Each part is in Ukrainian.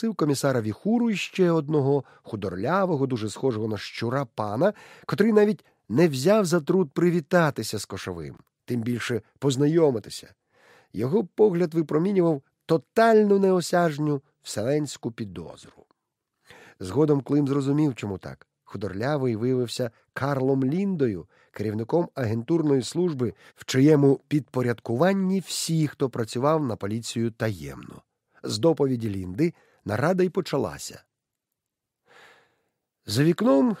запросив комісара Віхуру і ще одного худорлявого, дуже схожого на щура пана, котрий навіть не взяв за труд привітатися з кошовим, тим більше познайомитися. Його погляд випромінював тотальну неосяжню вселенську підозру. Згодом Клим зрозумів, чому так. Худорлявий виявився Карлом Ліндою, керівником агентурної служби, в чиєму підпорядкуванні всі, хто працював на поліцію таємно. З доповіді Лінди нарада й почалася. За вікном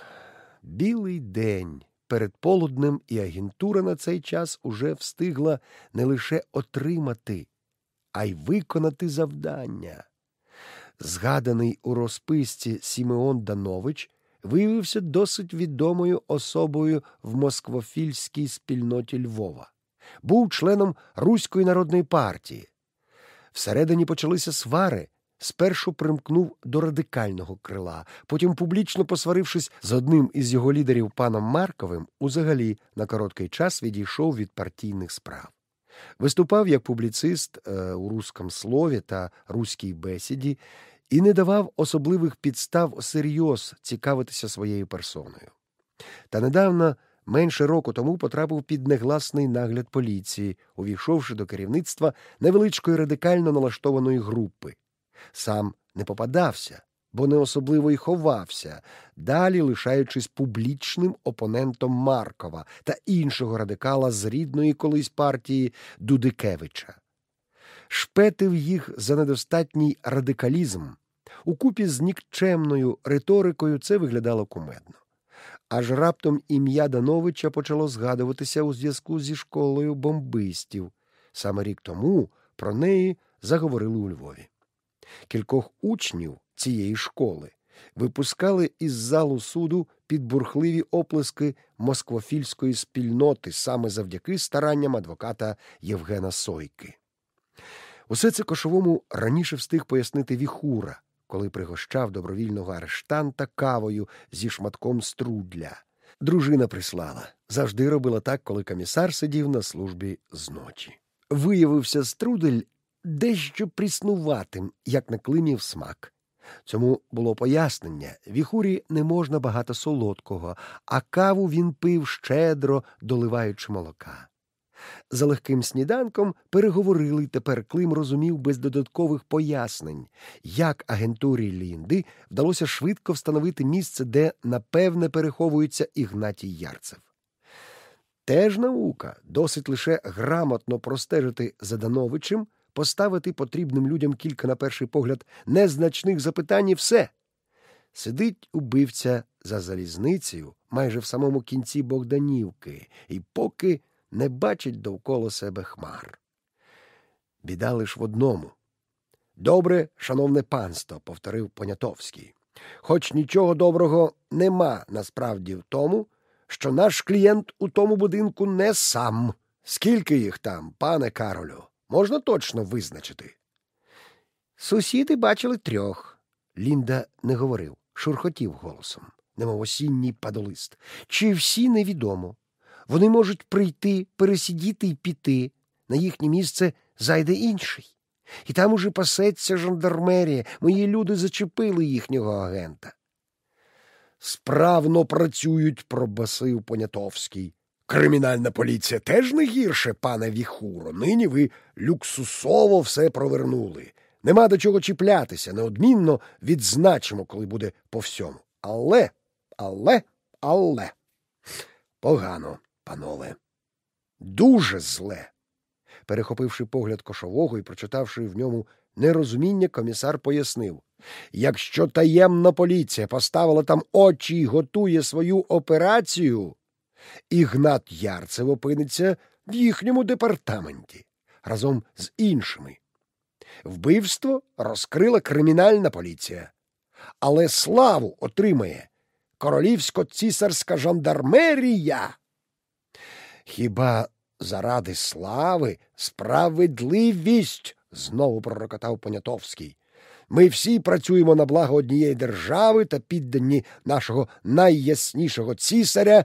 білий день. Перед полуднем і агентура на цей час уже встигла не лише отримати, а й виконати завдання. Згаданий у розписці Сімеон Данович виявився досить відомою особою в москвофільській спільноті Львова, був членом Руської народної партії. Всередині почалися свари. Спершу примкнув до радикального крила, потім, публічно посварившись з одним із його лідерів паном Марковим, узагалі на короткий час відійшов від партійних справ. Виступав як публіцист е, у русском слові та руській бесіді і не давав особливих підстав серйоз цікавитися своєю персоною. Та недавно, менше року тому, потрапив під негласний нагляд поліції, увійшовши до керівництва невеличкої радикально налаштованої групи. Сам не попадався, бо не особливо й ховався, далі лишаючись публічним опонентом Маркова та іншого радикала з рідної колись партії Дудикевича. Шпетив їх за недостатній радикалізм. Укупі з нікчемною риторикою це виглядало кумедно. Аж раптом ім'я Дановича почало згадуватися у зв'язку зі школою бомбистів. Саме рік тому про неї заговорили у Львові. Кількох учнів цієї школи випускали із залу суду під бурхливі оплески москвофільської спільноти саме завдяки старанням адвоката Євгена Сойки. Усе це кошовому раніше встиг пояснити Віхура, коли пригощав добровільного арештанта кавою зі шматком струдля. Дружина прислала. Завжди робила так, коли комісар сидів на службі зночі. Виявився струдель дещо пріснуватим, як на климів смак. Цьому було пояснення віхурі не можна багато солодкого, а каву він пив щедро, доливаючи молока. За легким сніданком переговорили, тепер Клим розумів без додаткових пояснень, як агентурі Лінди вдалося швидко встановити місце, де напевне переховується Ігнатій Ярцев. Теж наука досить лише грамотно простежити за Дановичем, поставити потрібним людям кілька, на перший погляд, незначних запитань і все. Сидить убивця за залізницею майже в самому кінці Богданівки, і поки не бачить довкола себе хмар. Біда лиш в одному. Добре, шановне панство, повторив Понятовський. Хоч нічого доброго нема насправді в тому, що наш клієнт у тому будинку не сам. Скільки їх там, пане Каролю, можна точно визначити? Сусіди бачили трьох. Лінда не говорив, шурхотів голосом, немов осінній падолист. Чи всі невідомо? Вони можуть прийти, пересидіти і піти. На їхнє місце зайде інший. І там уже пасеться жандармерія. Мої люди зачепили їхнього агента. Справно працюють, пробасив Понятовський. Кримінальна поліція теж не гірше, пане Віхуро. Нині ви люксусово все провернули. Нема до чого чіплятися, неодмінно відзначимо, коли буде по всьому. Але, але, але. Погано панове. Дуже зле. Перехопивши погляд кошового і прочитавши в ньому нерозуміння, комісар пояснив якщо таємна поліція поставила там очі і готує свою операцію, Ігнат Ярцев опиниться в їхньому департаменті разом з іншими. Вбивство розкрила кримінальна поліція, але славу отримає королівсько-цісарська жандармерія. Хіба заради слави справедливість? знову пророкотав Понятовський. Ми всі працюємо на благо однієї держави та піддані нашого найяснішого цісаря,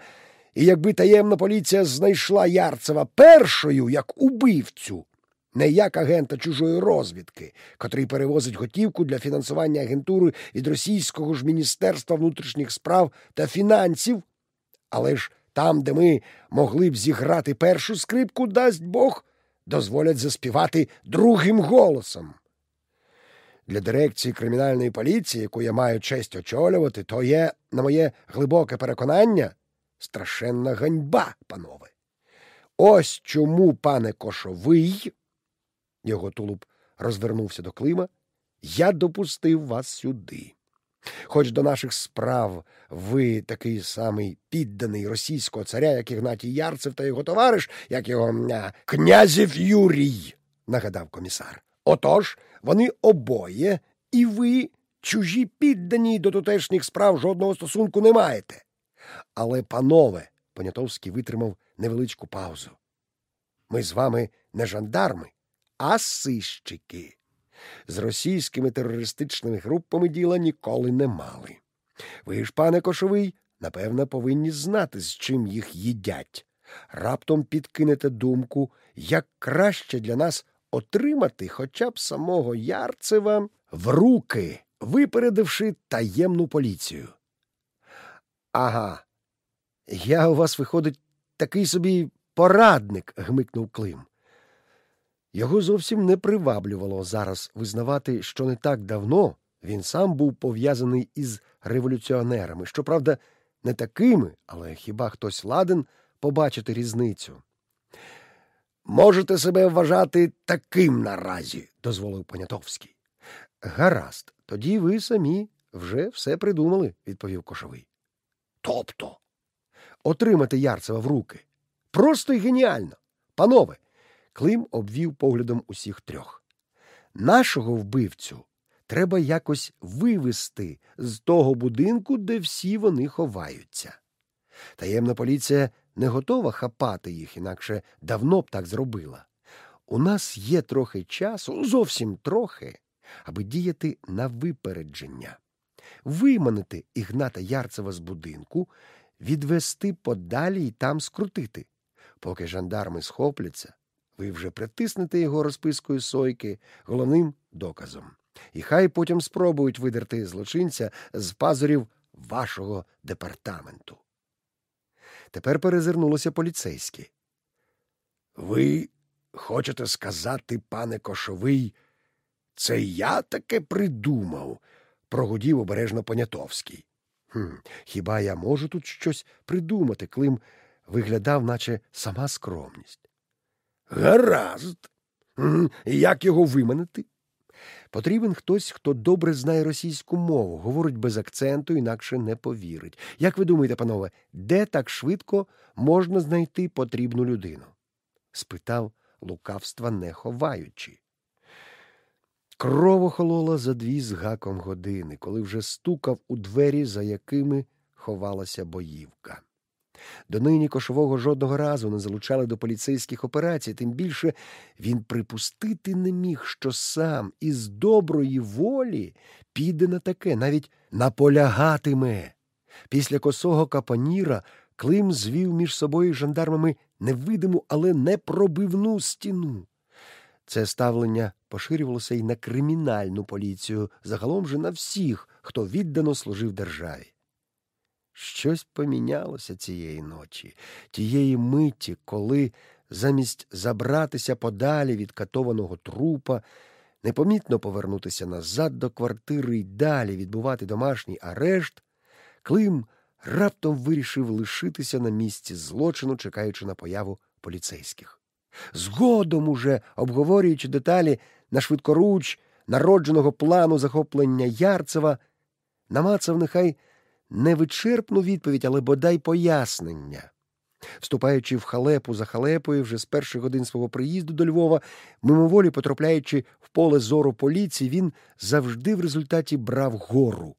і якби таємна поліція знайшла Ярцева першою, як убивцю, не як агента чужої розвідки, котрий перевозить готівку для фінансування агентури від російського ж Міністерства внутрішніх справ та фінансів, але ж там, де ми могли б зіграти першу скрипку, дасть Бог, дозволять заспівати другим голосом. Для дирекції кримінальної поліції, яку я маю честь очолювати, то є, на моє глибоке переконання, страшенна ганьба, панове. Ось чому, пане Кошовий, його тулуб розвернувся до Клима, я допустив вас сюди. Хоч до наших справ ви такий самий підданий російського царя, як Ігнатій Ярцев та його товариш, як його князів Юрій, нагадав комісар. Отож, вони обоє, і ви, чужі піддані до тутешніх справ жодного стосунку не маєте. Але, панове, Понятовський витримав невеличку паузу. Ми з вами не жандарми, а сищики. З російськими терористичними групами діла ніколи не мали. Ви ж, пане Кошовий, напевно, повинні знати, з чим їх їдять. Раптом підкинете думку, як краще для нас отримати хоча б самого Ярцева в руки, випередивши таємну поліцію. Ага, я у вас, виходить, такий собі порадник, гмикнув Клим. Його зовсім не приваблювало зараз визнавати, що не так давно він сам був пов'язаний із революціонерами, щоправда, не такими, але хіба хтось ладен побачити різницю. Можете себе вважати таким наразі, дозволив Понятовський. Гаразд, тоді ви самі вже все придумали, відповів Кошовий. Тобто отримати Ярцева в руки. Просто й геніально. Панове, Клим обвів поглядом усіх трьох. Нашого вбивцю треба якось вивести з того будинку, де всі вони ховаються. Таємна поліція не готова хапати їх, інакше давно б так зробила. У нас є трохи часу, зовсім трохи, аби діяти на випередження, виманити Ігната Ярцева з будинку, відвести подалі і там скрутити. Поки жандарми схопляться, ви вже притиснете його розпискою сойки головним доказом. І хай потім спробують видерти злочинця з пазурів вашого департаменту. Тепер перезирнулося поліцейське. Ви хочете сказати, пане Кошовий, це я таке придумав, прогудів обережно Понятовський. «Хм, Хіба я можу тут щось придумати? Клим виглядав, наче сама скромність. Гаразд. Як його виманити? Потрібен хтось, хто добре знає російську мову, говорить без акценту, інакше не повірить. Як ви думаєте, панове, де так швидко можна знайти потрібну людину? спитав лукавства, не ховаючи. Кров охолола за дві з гаком години, коли вже стукав у двері, за якими ховалася боївка. Донині кошового жодного разу не залучали до поліцейських операцій, тим більше він припустити не міг, що сам із доброї волі піде на таке, навіть наполягатиме. Після косого капаніра Клим звів між собою жандармами невидиму, але непробивну стіну. Це ставлення поширювалося й на кримінальну поліцію, загалом же на всіх, хто віддано служив державі. Щось помінялося цієї ночі, тієї миті, коли, замість забратися подалі від катованого трупа, непомітно повернутися назад до квартири й далі відбувати домашній арешт, Клим раптом вирішив лишитися на місці злочину, чекаючи на появу поліцейських. Згодом, уже обговорюючи деталі на швидкоруч народженого плану захоплення Ярцева, намацав нехай невичерпну відповідь, але бодай пояснення. Вступаючи в халепу за халепою вже з перших годин свого приїзду до Львова, мимоволі потрапляючи в поле зору поліції, він завжди в результаті брав гору.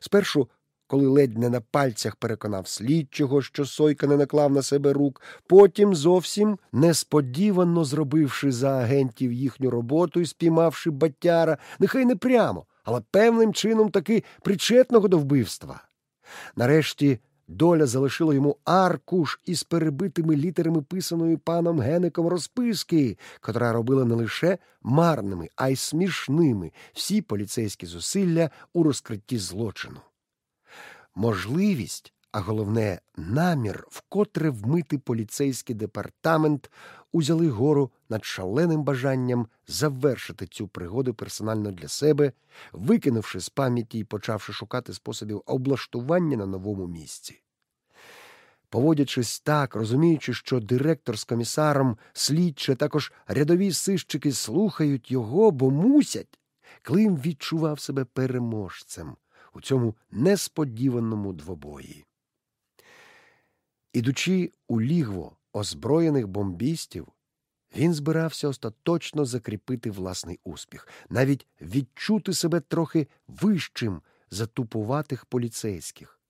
Спершу, коли ледь не на пальцях переконав слідчого, що Сойка не наклав на себе рук, потім зовсім несподівано зробивши за агентів їхню роботу і спіймавши батяра, нехай не прямо, але певним чином таки причетного до вбивства. Нарешті доля залишила йому аркуш із перебитими літерами писаної паном Геником розписки, котра робила не лише марними, а й смішними всі поліцейські зусилля у розкритті злочину. Можливість, а головне, намір вкотре вмити поліцейський департамент узяли гору над шаленим бажанням завершити цю пригоду персонально для себе, викинувши з пам'яті і почавши шукати способів облаштування на новому місці. Поводячись так, розуміючи, що директор з комісаром, слідче, також рядові сищики слухають його, бо мусять, Клим відчував себе переможцем у цьому несподіваному двобої. Ідучи у лігво озброєних бомбістів, він збирався остаточно закріпити власний успіх, навіть відчути себе трохи вищим за тупуватих поліцейських,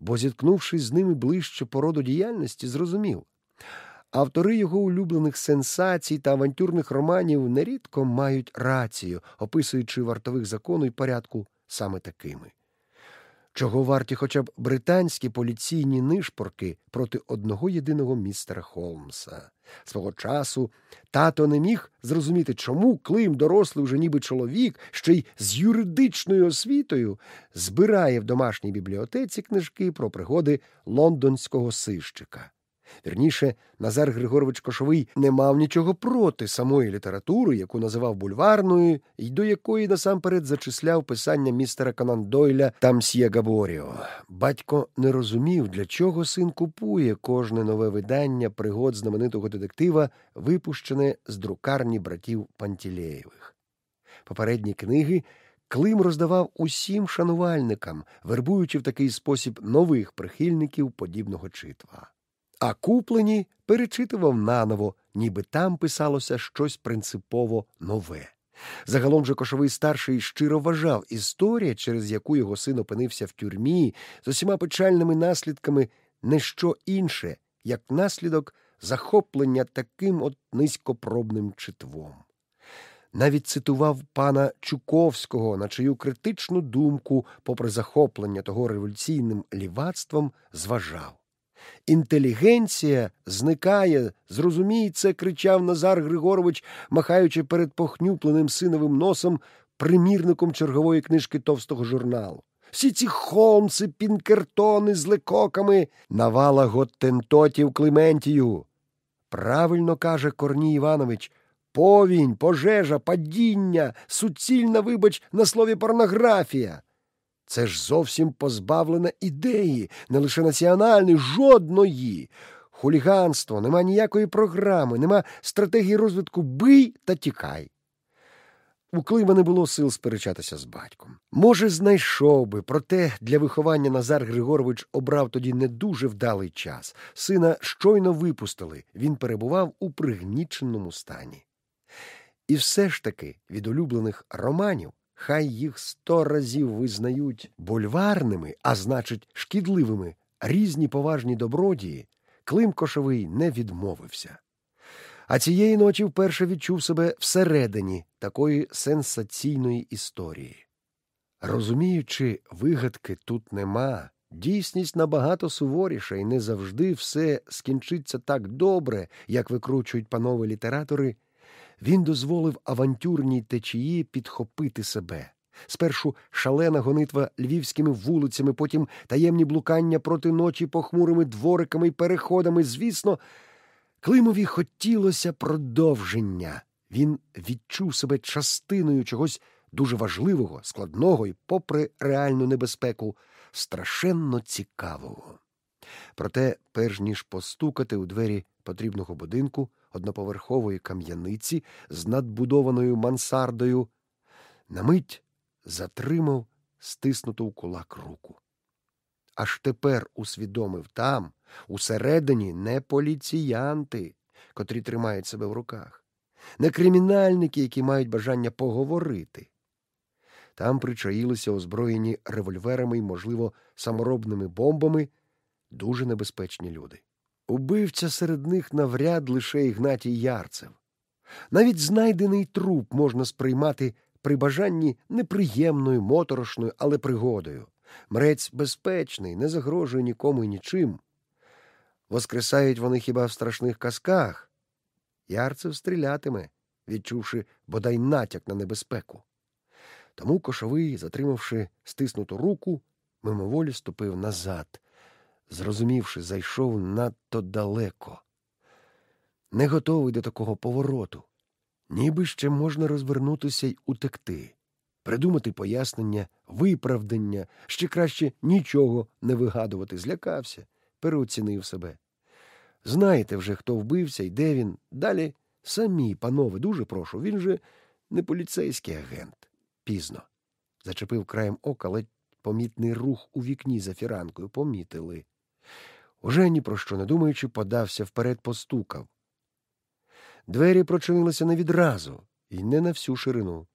бо, зіткнувшись з ними ближче по роду діяльності, зрозумів. Автори його улюблених сенсацій та авантюрних романів нерідко мають рацію, описуючи вартових закону і порядку саме такими чого варті хоча б британські поліційні нишпорки проти одного єдиного містера Холмса. Свого часу тато не міг зрозуміти, чому Клим, дорослий вже ніби чоловік, ще й з юридичною освітою, збирає в домашній бібліотеці книжки про пригоди лондонського сищика. Вірніше, Назар Григорович Кошовий не мав нічого проти самої літератури, яку називав бульварною, і до якої насамперед зачисляв писання містера Конан Дойля та Мсьє Габоріо. Батько не розумів, для чого син купує кожне нове видання пригод знаменитого детектива, випущене з друкарні братів Пантілеєвих. Попередні книги. Клим роздавав усім шанувальникам, вербуючи в такий спосіб нових прихильників подібного читва а куплені перечитував наново, ніби там писалося щось принципово нове. Загалом же кошовий старший щиро вважав історія, через яку його син опинився в тюрмі, з усіма печальними наслідками не що інше, як наслідок захоплення таким от низькопробним читвом. Навіть цитував пана Чуковського, на чию критичну думку, попри захоплення того революційним лівацтвом, зважав. Інтелігенція зникає, зрозумій кричав Назар Григорович, махаючи перед похнюпленим синовим носом примірником чергової книжки товстого журналу. Всі ці Холмси, Пінкертони з лекоками, навала готтентотів Клементію. Правильно каже Корній Іванович. Повінь, пожежа, падіння, суцільна, вибач, на слові порнографія. Це ж зовсім позбавлена ідеї, не лише національної, жодної. Хуліганство, нема ніякої програми, нема стратегії розвитку бий та тікай. У Клима не було сил сперечатися з батьком. Може, знайшов би, проте для виховання Назар Григорович обрав тоді не дуже вдалий час. Сина щойно випустили, він перебував у пригніченому стані. І все ж таки від улюблених романів хай їх сто разів визнають бульварними, а значить, шкідливими, різні поважні добродії, Клим Кошовий не відмовився. А цієї ночі вперше відчув себе всередині такої сенсаційної історії. Розуміючи, вигадки тут нема, дійсність набагато суворіша, і не завжди все скінчиться так добре, як викручують панове літератори він дозволив авантюрній течії підхопити себе. Спершу шалена гонитва львівськими вулицями, потім таємні блукання проти ночі похмурими двориками й переходами. Звісно, Климові хотілося продовження. Він відчув себе частиною чогось дуже важливого, складного і, попри реальну небезпеку, страшенно цікавого. Проте, перш ніж постукати у двері потрібного будинку, одноповерхової кам'яниці з надбудованою мансардою, на мить затримав стиснуту в кулак руку. Аж тепер усвідомив там, усередині, не поліціянти, котрі тримають себе в руках, не кримінальники, які мають бажання поговорити. Там причаїлися озброєні револьверами і, можливо, саморобними бомбами дуже небезпечні люди. Убивця серед них навряд лише Ігнатій Ярцев. Навіть знайдений труп можна сприймати при бажанні неприємною, моторошною, але пригодою. Мрець безпечний, не загрожує нікому і нічим. Воскресають вони хіба в страшних казках. Ярцев стрілятиме, відчувши бодай натяк на небезпеку. Тому кошовий, затримавши стиснуту руку, мимоволі ступив назад, зрозумівши, зайшов надто далеко. Не готовий до такого повороту. Ніби ще можна розвернутися й утекти, придумати пояснення, виправдання, ще краще нічого не вигадувати, злякався, переоцінив себе. Знаєте вже, хто вбився і де він. Далі самі, панове, дуже прошу, він же не поліцейський агент. Пізно. Зачепив краєм ока ледь помітний рух у вікні за фіранкою. Помітили. Уже ні про що не думаючи, подався вперед, постукав. Двері прочинилися не відразу і не на всю ширину.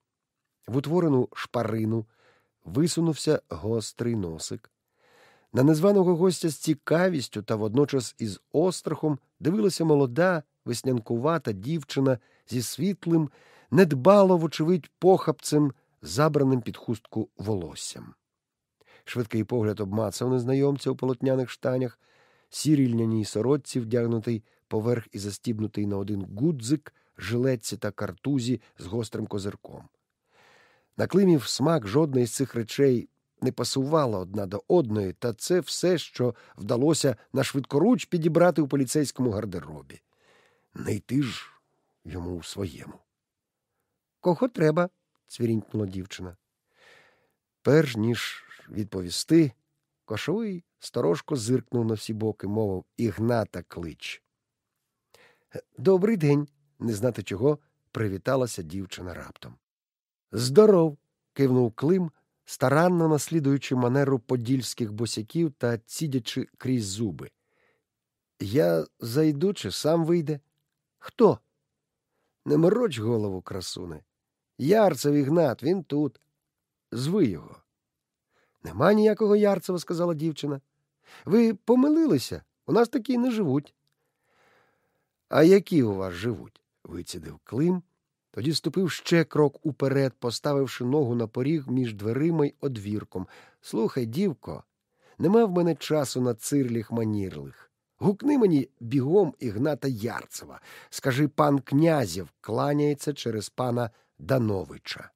В утворену шпарину висунувся гострий носик. На незваного гостя з цікавістю та водночас із острахом дивилася молода, веснянкувата дівчина зі світлим, недбало, вочевидь, похапцем, забраним під хустку волоссям. Швидкий погляд обмацав незнайомця у полотняних штанях, сірій льняній сорочці, вдягнутий поверх і застібнутий на один гудзик, жилетці та картузі з гострим козирком. На климів смак жодної з цих речей не пасувала одна до одної, та це все, що вдалося на швидкоруч підібрати у поліцейському гардеробі. Не йти ж йому у своєму. Кого треба? цвірінькнула дівчина. Перш ніж відповісти, кошовий сторожко зиркнув на всі боки, мовив Ігната клич. Добрий день, не знати чого, привіталася дівчина раптом. Здоров. кивнув Клим, старанно наслідуючи манеру подільських босяків та цідячи крізь зуби. Я зайду, чи сам вийде? Хто? Не мороч голову, красуне. Ярцев Ігнат, він тут. Зви його. Нема ніякого Ярцева, сказала дівчина. Ви помилилися, у нас такі не живуть. А які у вас живуть? вицідив Клим, тоді ступив ще крок уперед, поставивши ногу на поріг між дверима й одвірком. Слухай, дівко, нема в мене часу на цирліх манірлих. Гукни мені бігом Ігната Ярцева. Скажи, пан князів кланяється через пана Дановича.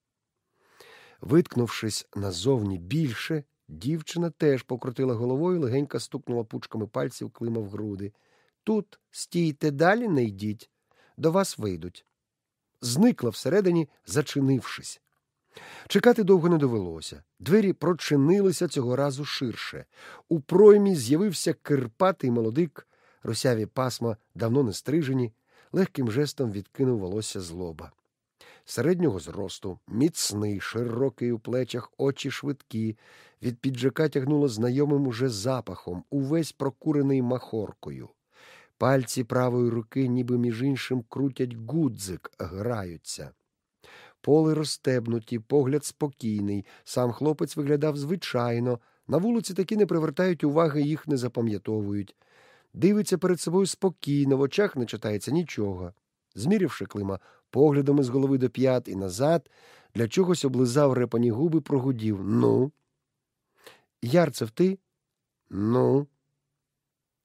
Виткнувшись назовні більше, дівчина теж покрутила головою, легенько стукнула пучками пальців Клима в груди. Тут стійте далі, не йдіть, до вас вийдуть. Зникла всередині, зачинившись. Чекати довго не довелося. Двері прочинилися цього разу ширше. У проймі з'явився кирпатий молодик, росяві пасма, давно не стрижені, легким жестом відкинув волосся з лоба. Середнього зросту, міцний, широкий у плечах, очі швидкі, від піджака тягнуло знайомим уже запахом, увесь прокурений махоркою. Пальці правої руки, ніби між іншим, крутять гудзик, граються. Поли розстебнуті, погляд спокійний, сам хлопець виглядав звичайно, на вулиці таки не привертають уваги, їх не запам'ятовують. Дивиться перед собою спокійно, в очах не читається нічого. Змірявши Клима поглядом із голови до п'ят і назад, для чогось облизав репані губи, прогудів. Ну. Ярцев ти? Ну.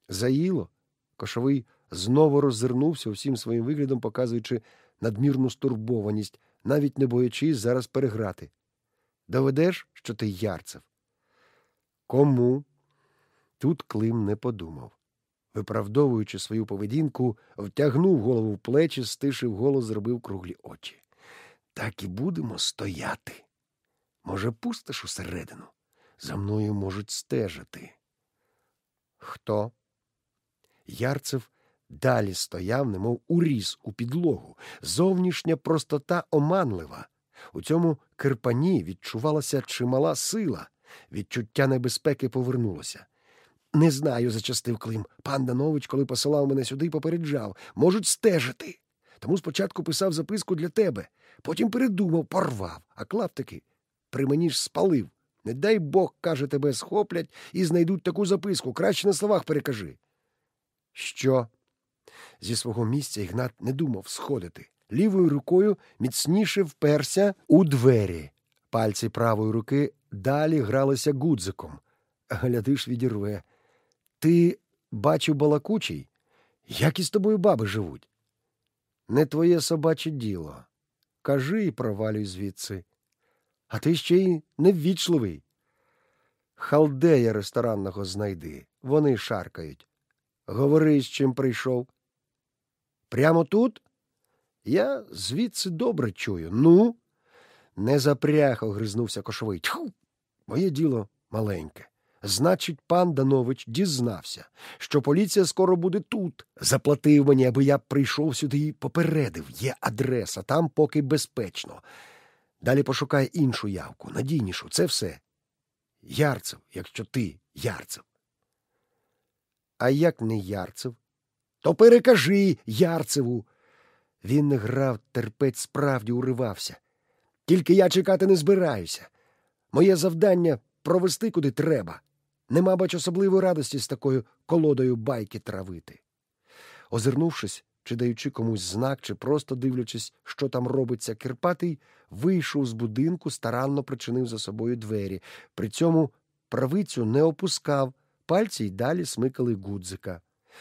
Заїло. Кошовий знову роззирнувся всім своїм виглядом, показуючи надмірну стурбованість, навіть не боячись зараз переграти. Доведеш, що ти ярцев? Кому? Тут Клим не подумав. Виправдовуючи свою поведінку, втягнув голову в плечі, стишив голос, зробив круглі очі. Так і будемо стояти. Може, пустиш усередину? За мною можуть стежити. Хто? Ярцев далі стояв, немов уріс у підлогу. Зовнішня простота оманлива. У цьому кирпані відчувалася чимала сила. Відчуття небезпеки повернулося. Не знаю, зачастив Клим. Пан Данович, коли посилав мене сюди, попереджав. Можуть стежити. Тому спочатку писав записку для тебе, потім передумав, порвав, а клаптики при мені ж спалив. Не дай Бог, каже, тебе схоплять і знайдуть таку записку. Краще на словах перекажи. Що? Зі свого місця Ігнат не думав сходити. Лівою рукою міцніше вперся у двері. Пальці правої руки далі гралися гудзиком. Глядиш, відірве. Ти бачив балакучий? Як із тобою баби живуть? Не твоє собаче діло. Кажи і провалюй звідси. А ти ще й неввічливий. Халдея ресторанного знайди. Вони шаркають. Говори, з чим прийшов. Прямо тут? Я звідси добре чую. Ну, не запряг, огризнувся кошовий. Тьху! Моє діло маленьке. Значить, пан Данович дізнався, що поліція скоро буде тут. Заплатив мені, аби я прийшов сюди і попередив. Є адреса, там поки безпечно. Далі пошукай іншу явку, надійнішу, це все. Ярцев, якщо ти ярцев. А як не ярцев? То перекажи Ярцеву. Він не грав, терпець справді уривався. Тільки я чекати не збираюся. Моє завдання провести куди треба. Нема бач особливої радості з такою колодою байки травити. Озирнувшись, чи даючи комусь знак, чи просто дивлячись, що там робиться, Кирпатий вийшов з будинку, старанно причинив за собою двері. При цьому правицю не опускав, пальці й далі смикали гудзика.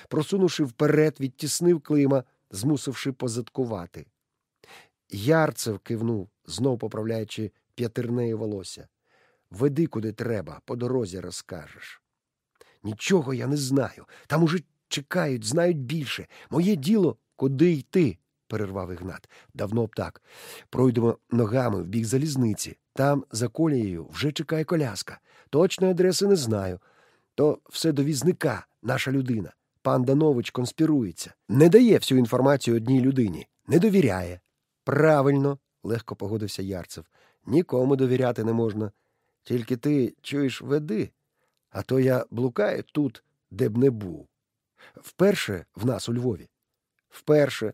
Просунувши вперед, відтіснив клима, змусивши позадкувати. Ярцев кивнув, знов поправляючи п'ятирнеє волосся. Веди куди треба, по дорозі розкажеш. Нічого я не знаю. Там уже чекають, знають більше. Моє діло куди йти, перервав Ігнат. Давно б так. Пройдемо ногами в бік залізниці. Там, за колією, вже чекає коляска. Точної адреси не знаю. То все до візника, наша людина. Пан Данович конспірується. Не дає всю інформацію одній людині, не довіряє. Правильно, легко погодився Ярцев. Нікому довіряти не можна. Тільки ти чуєш веди, а то я блукаю тут, де б не був. Вперше в нас у Львові. Вперше.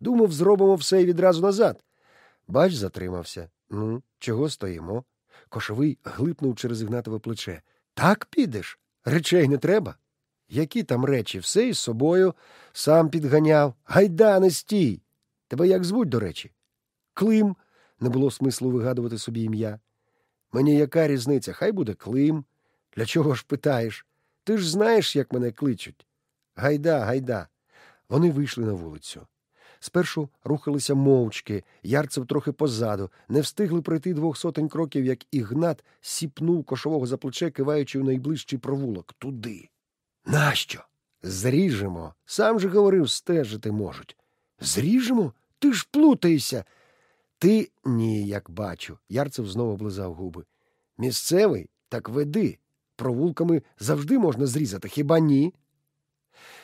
Думав, зробимо все і відразу назад. Бач, затримався. Ну, чого стоїмо? Кошовий глипнув через Ігнатове плече. Так підеш? Речей не треба. Які там речі? Все із собою сам підганяв. Гайда, не стій. Тебе як звуть, до речі? Клим. Не було смислу вигадувати собі ім'я. Мені яка різниця? Хай буде Клим. Для чого ж питаєш? Ти ж знаєш, як мене кличуть. Гайда, гайда. Вони вийшли на вулицю. Спершу рухалися мовчки, ярцев трохи позаду, не встигли пройти двох сотень кроків, як Ігнат сіпнув кошового за плече, киваючи в найближчий провулок. Туди. Нащо? Зріжемо. Сам же говорив, стежити можуть. Зріжемо? Ти ж плутаєшся. Ти ні, як бачу. Ярцев знову облизав губи. Місцевий, так веди. Провулками завжди можна зрізати, хіба ні?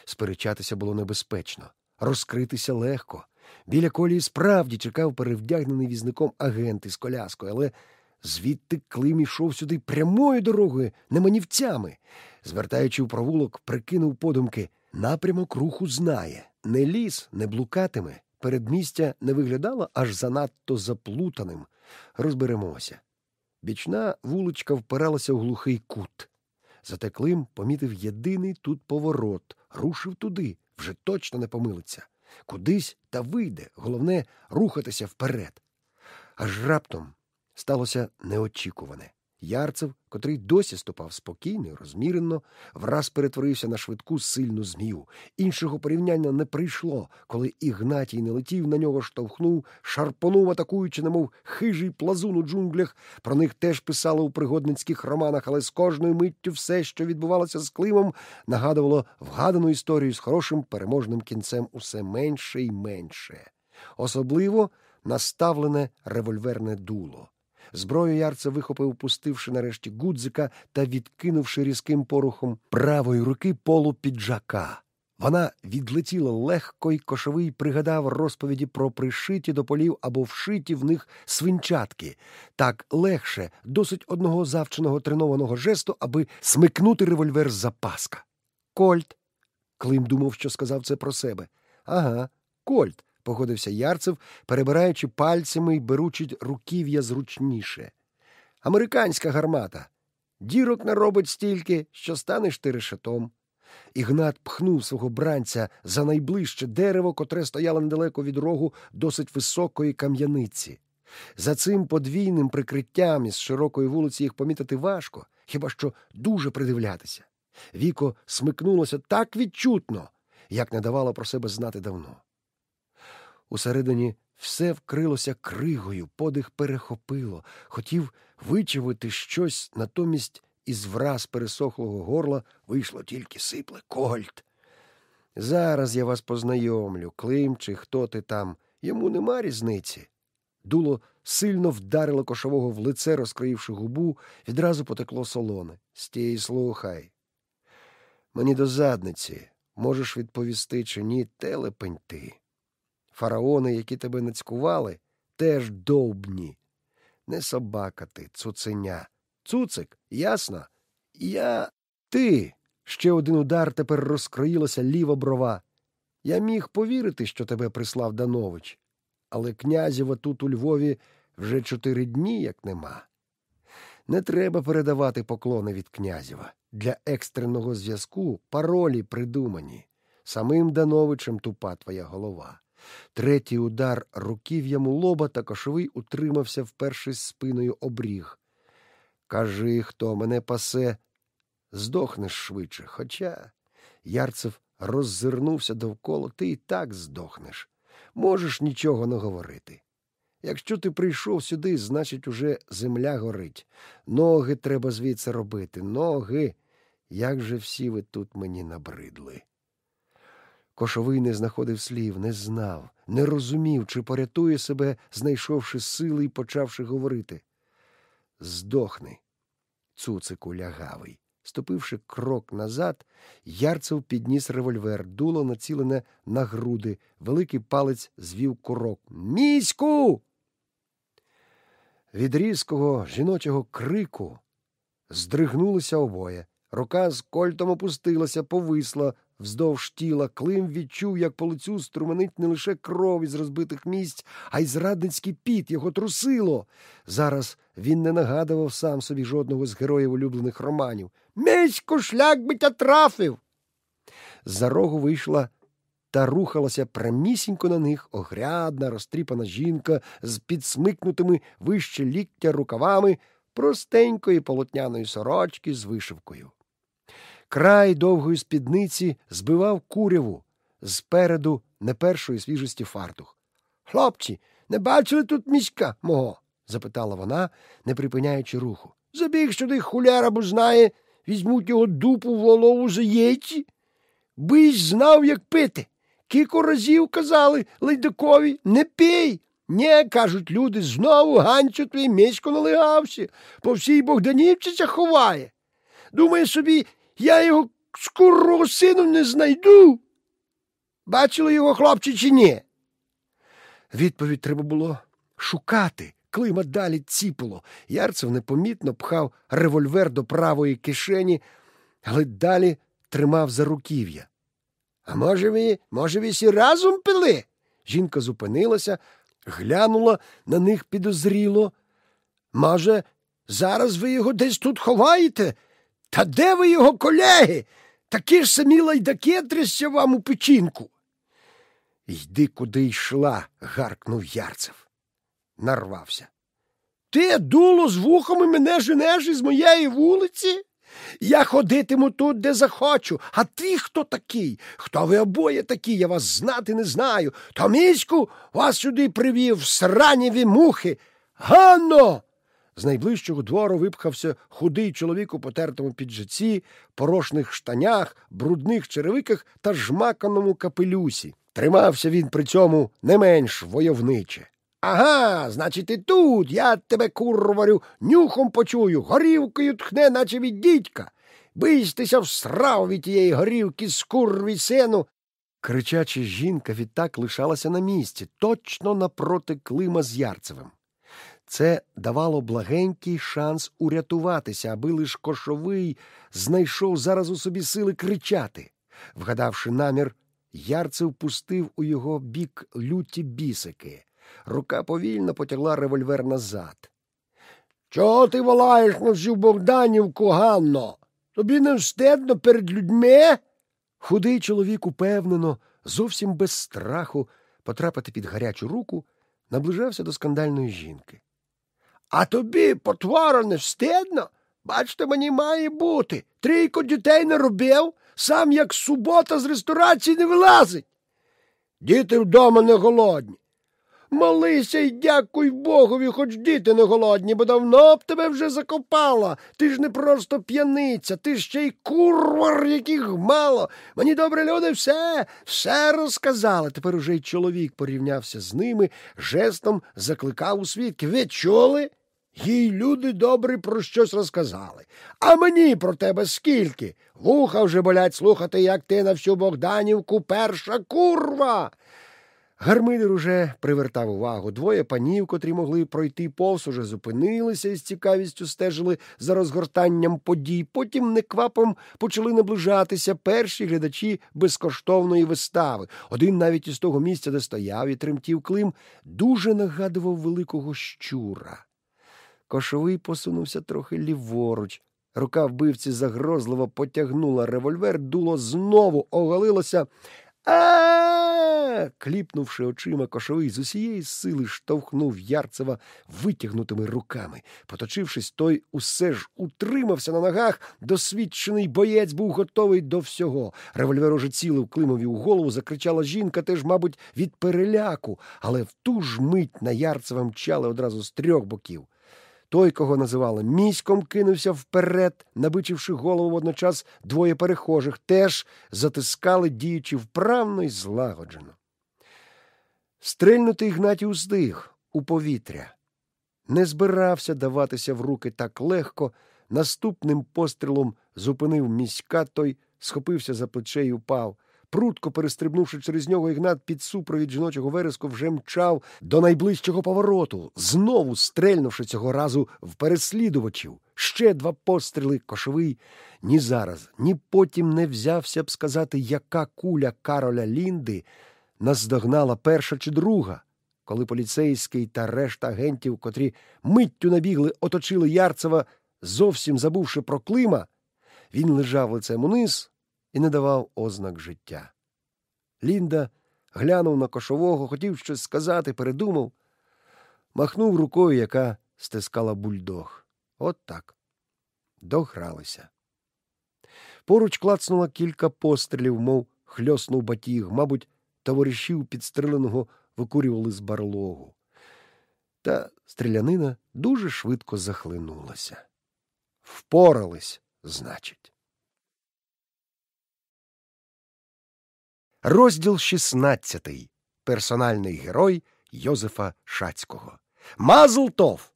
Сперечатися було небезпечно, розкритися легко. Біля колії справді чекав перевдягнений візником агент із коляскою, але звідти Клим ішов сюди прямою дорогою, не манівцями. Звертаючи в провулок, прикинув подумки напрямок руху знає. Не ліс, не блукатиме. Передмістя не виглядало аж занадто заплутаним. Розберемося. Бічна вуличка впиралася в глухий кут. Зате Клим помітив єдиний тут поворот, рушив туди, вже точно не помилиться. Кудись та вийде, головне рухатися вперед. Аж раптом сталося неочікуване. Ярцев, котрий досі ступав спокійно, і розмірено, враз перетворився на швидку сильну змію. Іншого порівняння не прийшло, коли Ігнатій не летів на нього, штовхнув, шарпонув, атакуючи, немов хижий плазун у джунглях. Про них теж писали у пригодницьких романах, але з кожною миттю все, що відбувалося з Климом, нагадувало вгадану історію з хорошим переможним кінцем усе менше і менше. Особливо наставлене револьверне дуло. Зброю ярце вихопив, пустивши нарешті гудзика та відкинувши різким порухом правої руки полу піджака. Вона відлетіла легко, і кошовий пригадав розповіді про пришиті до полів або вшиті в них свинчатки. Так легше, досить одного завченого тренованого жесту, аби смикнути револьвер з паска. Кольт. Клим думав, що сказав це про себе. Ага, Кольт погодився Ярцев, перебираючи пальцями і беручи руків'я зручніше. Американська гармата. Дірок наробить стільки, що станеш ти решетом. Ігнат пхнув свого бранця за найближче дерево, котре стояло недалеко від рогу досить високої кам'яниці. За цим подвійним прикриттям із широкої вулиці їх помітити важко, хіба що дуже придивлятися. Віко смикнулося так відчутно, як не давало про себе знати давно. Усередині все вкрилося кригою, подих перехопило, хотів вичавити щось, натомість із враз пересохлого горла вийшло тільки сипле кольт. Зараз я вас познайомлю, Клим чи хто ти там, йому нема різниці. Дуло сильно вдарило кошового в лице, розкривши губу, відразу потекло солоне. Стій, слухай. Мені до задниці можеш відповісти, чи ні, телепень ти. Фараони, які тебе нацькували, теж довбні. Не собака ти, цуценя. Цуцик, ясно? Я ти. Ще один удар тепер розкроїлася ліва брова. Я міг повірити, що тебе прислав Данович, але князєва тут у Львові вже чотири дні як нема. Не треба передавати поклони від князєва. Для екстреного зв'язку паролі придумані. Самим Дановичем тупа твоя голова. Третій удар руків'ям у лоба та кошовий утримався, впершись спиною обріг. Кажи, хто мене пасе, здохнеш швидше. Хоча Ярцев роззирнувся довкола, ти і так здохнеш. Можеш нічого не говорити. Якщо ти прийшов сюди, значить, уже земля горить. Ноги треба звідси робити. Ноги. Як же всі ви тут мені набридли. Кошовий не знаходив слів, не знав, не розумів, чи порятує себе, знайшовши сили і почавши говорити. Здохни, цуцику лягавий. Ступивши крок назад, Ярцев підніс револьвер, дуло націлене на груди, великий палець звів курок. Міську! Від різкого жіночого крику здригнулися обоє. Рука з кольтом опустилася, повисла вздовж тіла. Клим відчув, як по лицю струменить не лише кров із розбитих місць, а й зрадницький піт його трусило. Зараз він не нагадував сам собі жодного з героїв улюблених романів. Мисько, шлях би тя трафив. За рогу вийшла та рухалася прямісінько на них огрядна, розтріпана жінка з підсмикнутими вище ліктя рукавами простенької полотняної сорочки з вишивкою. Край довгої спідниці збивав куряву спереду не першої свіжості фартух. Хлопці, не бачили тут міська мого? запитала вона, не припиняючи руху. Забіг сюди хуляра, бо знає, візьмуть його дупу в голову за яйці. Бись знав, як пити. Кілько разів казали лейдакові не пий. Нє, кажуть люди, знову ганчу твій місько налигався, по всій Богданівці ховає. Думає собі, я його скурого сину не знайду. Бачили його хлопці, чи ні? Відповідь треба було шукати. Клима далі ціпало. Ярцев непомітно пхав револьвер до правої кишені, але далі тримав за руків'я. А може, ви, може, ви всі разом пили? Жінка зупинилася, глянула на них підозріло. Може, зараз ви його десь тут ховаєте? Та де ви його колеги? Такі ж самі лайдаки трясся вам у печінку. Йди, куди йшла, гаркнув Ярцев. Нарвався. Ти, дуло, з вухами мене женеш із моєї вулиці? Я ходитиму тут, де захочу. А ти хто такий? Хто ви обоє такі? Я вас знати не знаю. То міську вас сюди привів сранєві мухи. Ганно! З найближчого двору випхався худий чоловік у потертому піджаці, порошних штанях, брудних черевиках та жмаканому капелюсі. Тримався він при цьому не менш войовниче. Ага, значить, і тут я тебе, курварю, нюхом почую, горівкою тхне, наче від дідька. Бистися всрав від тієї горівки з курві сену. Кричача жінка відтак лишалася на місці, точно напроти Клима з Ярцевим. Це давало благенький шанс урятуватися, аби лиш кошовий знайшов зараз у собі сили кричати. Вгадавши намір, Ярцев пустив у його бік люті бісики. Рука повільно потягла револьвер назад. Чого ти волаєш на всю Богданівку, Ганно? Тобі не встидно перед людьми? Худий чоловік упевнено, зовсім без страху, потрапити під гарячу руку, наближався до скандальної жінки. А тобі, потвора, не встидно? Бачите, мені має бути. Трійко дітей не робив, сам як субота з ресторації не вилазить. Діти вдома не голодні. Молися й дякуй Богові, хоч діти не голодні, бо давно б тебе вже закопала. Ти ж не просто п'яниця, ти ще й курвар, яких мало. Мені добре люди все, все розказали. Тепер уже й чоловік порівнявся з ними, жестом закликав у свідки. Ви чули? Їй люди добрі про щось розказали. А мені про тебе скільки? Вуха вже болять слухати, як ти на всю Богданівку перша курва. Гармидер уже привертав увагу. Двоє панів, котрі могли пройти повз, уже зупинилися і з цікавістю стежили за розгортанням подій. Потім неквапом почали наближатися перші глядачі безкоштовної вистави. Один навіть із того місця, де стояв і тремтів Клим, дуже нагадував великого щура. Кошовий посунувся трохи ліворуч. Рука вбивці загрозливо потягнула револьвер, дуло знову оголилося. А. Кліпнувши очима, кошовий з усієї сили штовхнув Ярцева витягнутими руками. Поточившись, той усе ж утримався на ногах. Досвідчений боєць був готовий до всього. Револьвер уже цілив Климові у голову, закричала жінка, теж, мабуть, від переляку, але в ту ж мить на Ярцева мчали одразу з трьох боків. Той, кого називали міськом, кинувся вперед, набичивши голову водночас двоє перехожих, теж затискали, діючи вправно і злагоджено. Стрельнути Ігнатій устиг у повітря. Не збирався даватися в руки так легко. Наступним пострілом зупинив міська, той схопився за плече й упав. Прутко перестрибнувши через нього, Ігнат під супровід жіночого вереску вже мчав до найближчого повороту, знову стрельнувши цього разу в переслідувачів. Ще два постріли кошовий. Ні зараз, ні потім не взявся б сказати, яка куля Кароля Лінди наздогнала перша чи друга. Коли поліцейський та решта агентів, котрі миттю набігли, оточили Ярцева, зовсім забувши про Клима, він лежав лицем униз і не давав ознак життя. Лінда глянув на кошового, хотів щось сказати, передумав, махнув рукою, яка стискала бульдог. От так. Догралися. Поруч клацнуло кілька пострілів, мов хльоснув батіг, мабуть, товаришів підстреленого викурювали з барлогу. Та стрілянина дуже швидко захлинулася. Впорались, значить. Розділ 16. Персональний герой Йозефа Шацького. Мазлтов!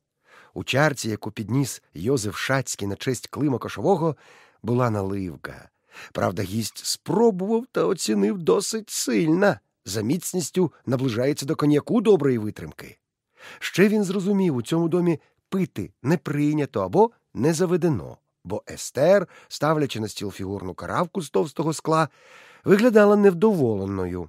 У чарці, яку підніс Йозеф Шацький на честь Клима Кошового, була наливка. Правда, гість спробував та оцінив досить сильно. За міцністю наближається до коньяку доброї витримки. Ще він зрозумів, у цьому домі пити не прийнято або не заведено, бо Естер, ставлячи на стіл фігурну каравку з товстого скла, виглядала невдоволеною.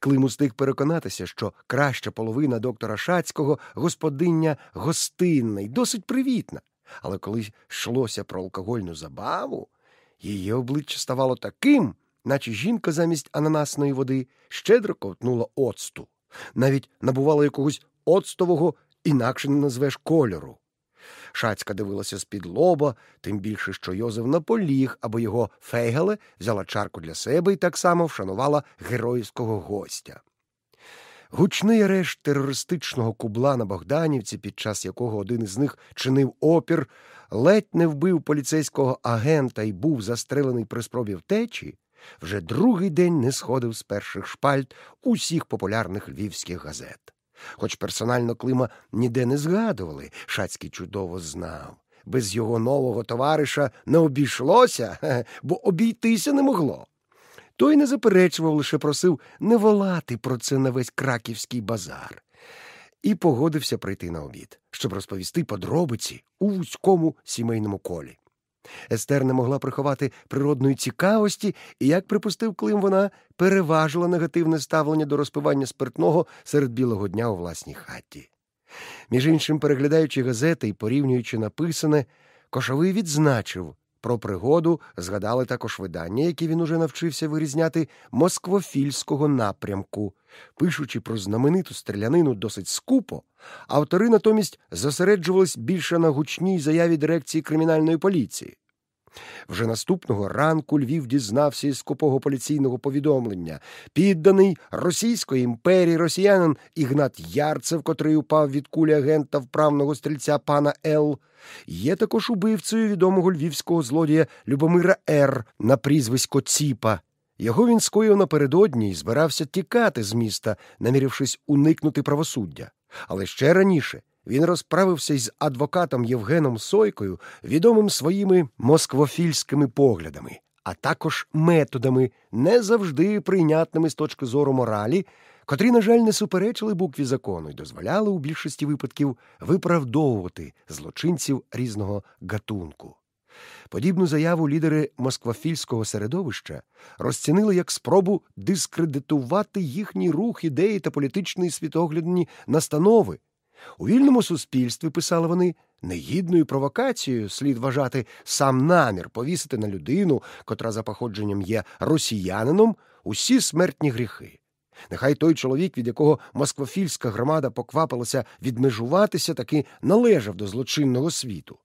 Клим устиг переконатися, що краща половина доктора Шацького господиня гостинна й досить привітна. Але коли йшлося про алкогольну забаву, її обличчя ставало таким, наче жінка замість ананасної води щедро ковтнула оцту, навіть набувала якогось оцтового, інакше не назвеш кольору. Шацька дивилася з-під лоба, тим більше, що Йозеф наполіг, або його фейгеле взяла чарку для себе і так само вшанувала геройського гостя. Гучний арешт терористичного кубла на Богданівці, під час якого один із них чинив опір, ледь не вбив поліцейського агента і був застрелений при спробі втечі, вже другий день не сходив з перших шпальт усіх популярних львівських газет. Хоч персонально Клима ніде не згадували, Шацький чудово знав. Без його нового товариша не обійшлося, бо обійтися не могло. Той не заперечував, лише просив не волати про це на весь краківський базар. І погодився прийти на обід, щоб розповісти подробиці у вузькому сімейному колі. Естер не могла приховати природної цікавості, і, як припустив Клим, вона переважила негативне ставлення до розпивання спиртного серед білого дня у власній хаті. Між іншим, переглядаючи газети і порівнюючи написане, кошовий відзначив Про пригоду згадали також видання, які він уже навчився вирізняти москвофільського напрямку. Пишучи про знамениту стрілянину досить скупо, автори натомість зосереджувались більше на гучній заяві дирекції кримінальної поліції. Вже наступного ранку Львів дізнався із скупого поліційного повідомлення. Підданий Російської імперії росіянин Ігнат Ярцев, котрий упав від кулі агента вправного стрільця пана Л. Є також убивцею відомого львівського злодія Любомира Р. на прізвисько Ціпа. Його він скоїв напередодні і збирався тікати з міста, намірившись уникнути правосуддя. Але ще раніше він розправився із адвокатом Євгеном Сойкою, відомим своїми москвофільськими поглядами, а також методами, не завжди прийнятними з точки зору моралі, котрі, на жаль, не суперечили букві закону і дозволяли у більшості випадків виправдовувати злочинців різного гатунку. Подібну заяву лідери москвафільського середовища розцінили як спробу дискредитувати їхній рух ідеї та політичні світоглядні настанови. У вільному суспільстві, писали вони, негідною провокацією слід вважати сам намір повісити на людину, котра за походженням є росіянином, усі смертні гріхи. Нехай той чоловік, від якого москвофільська громада поквапилася відмежуватися, таки належав до злочинного світу.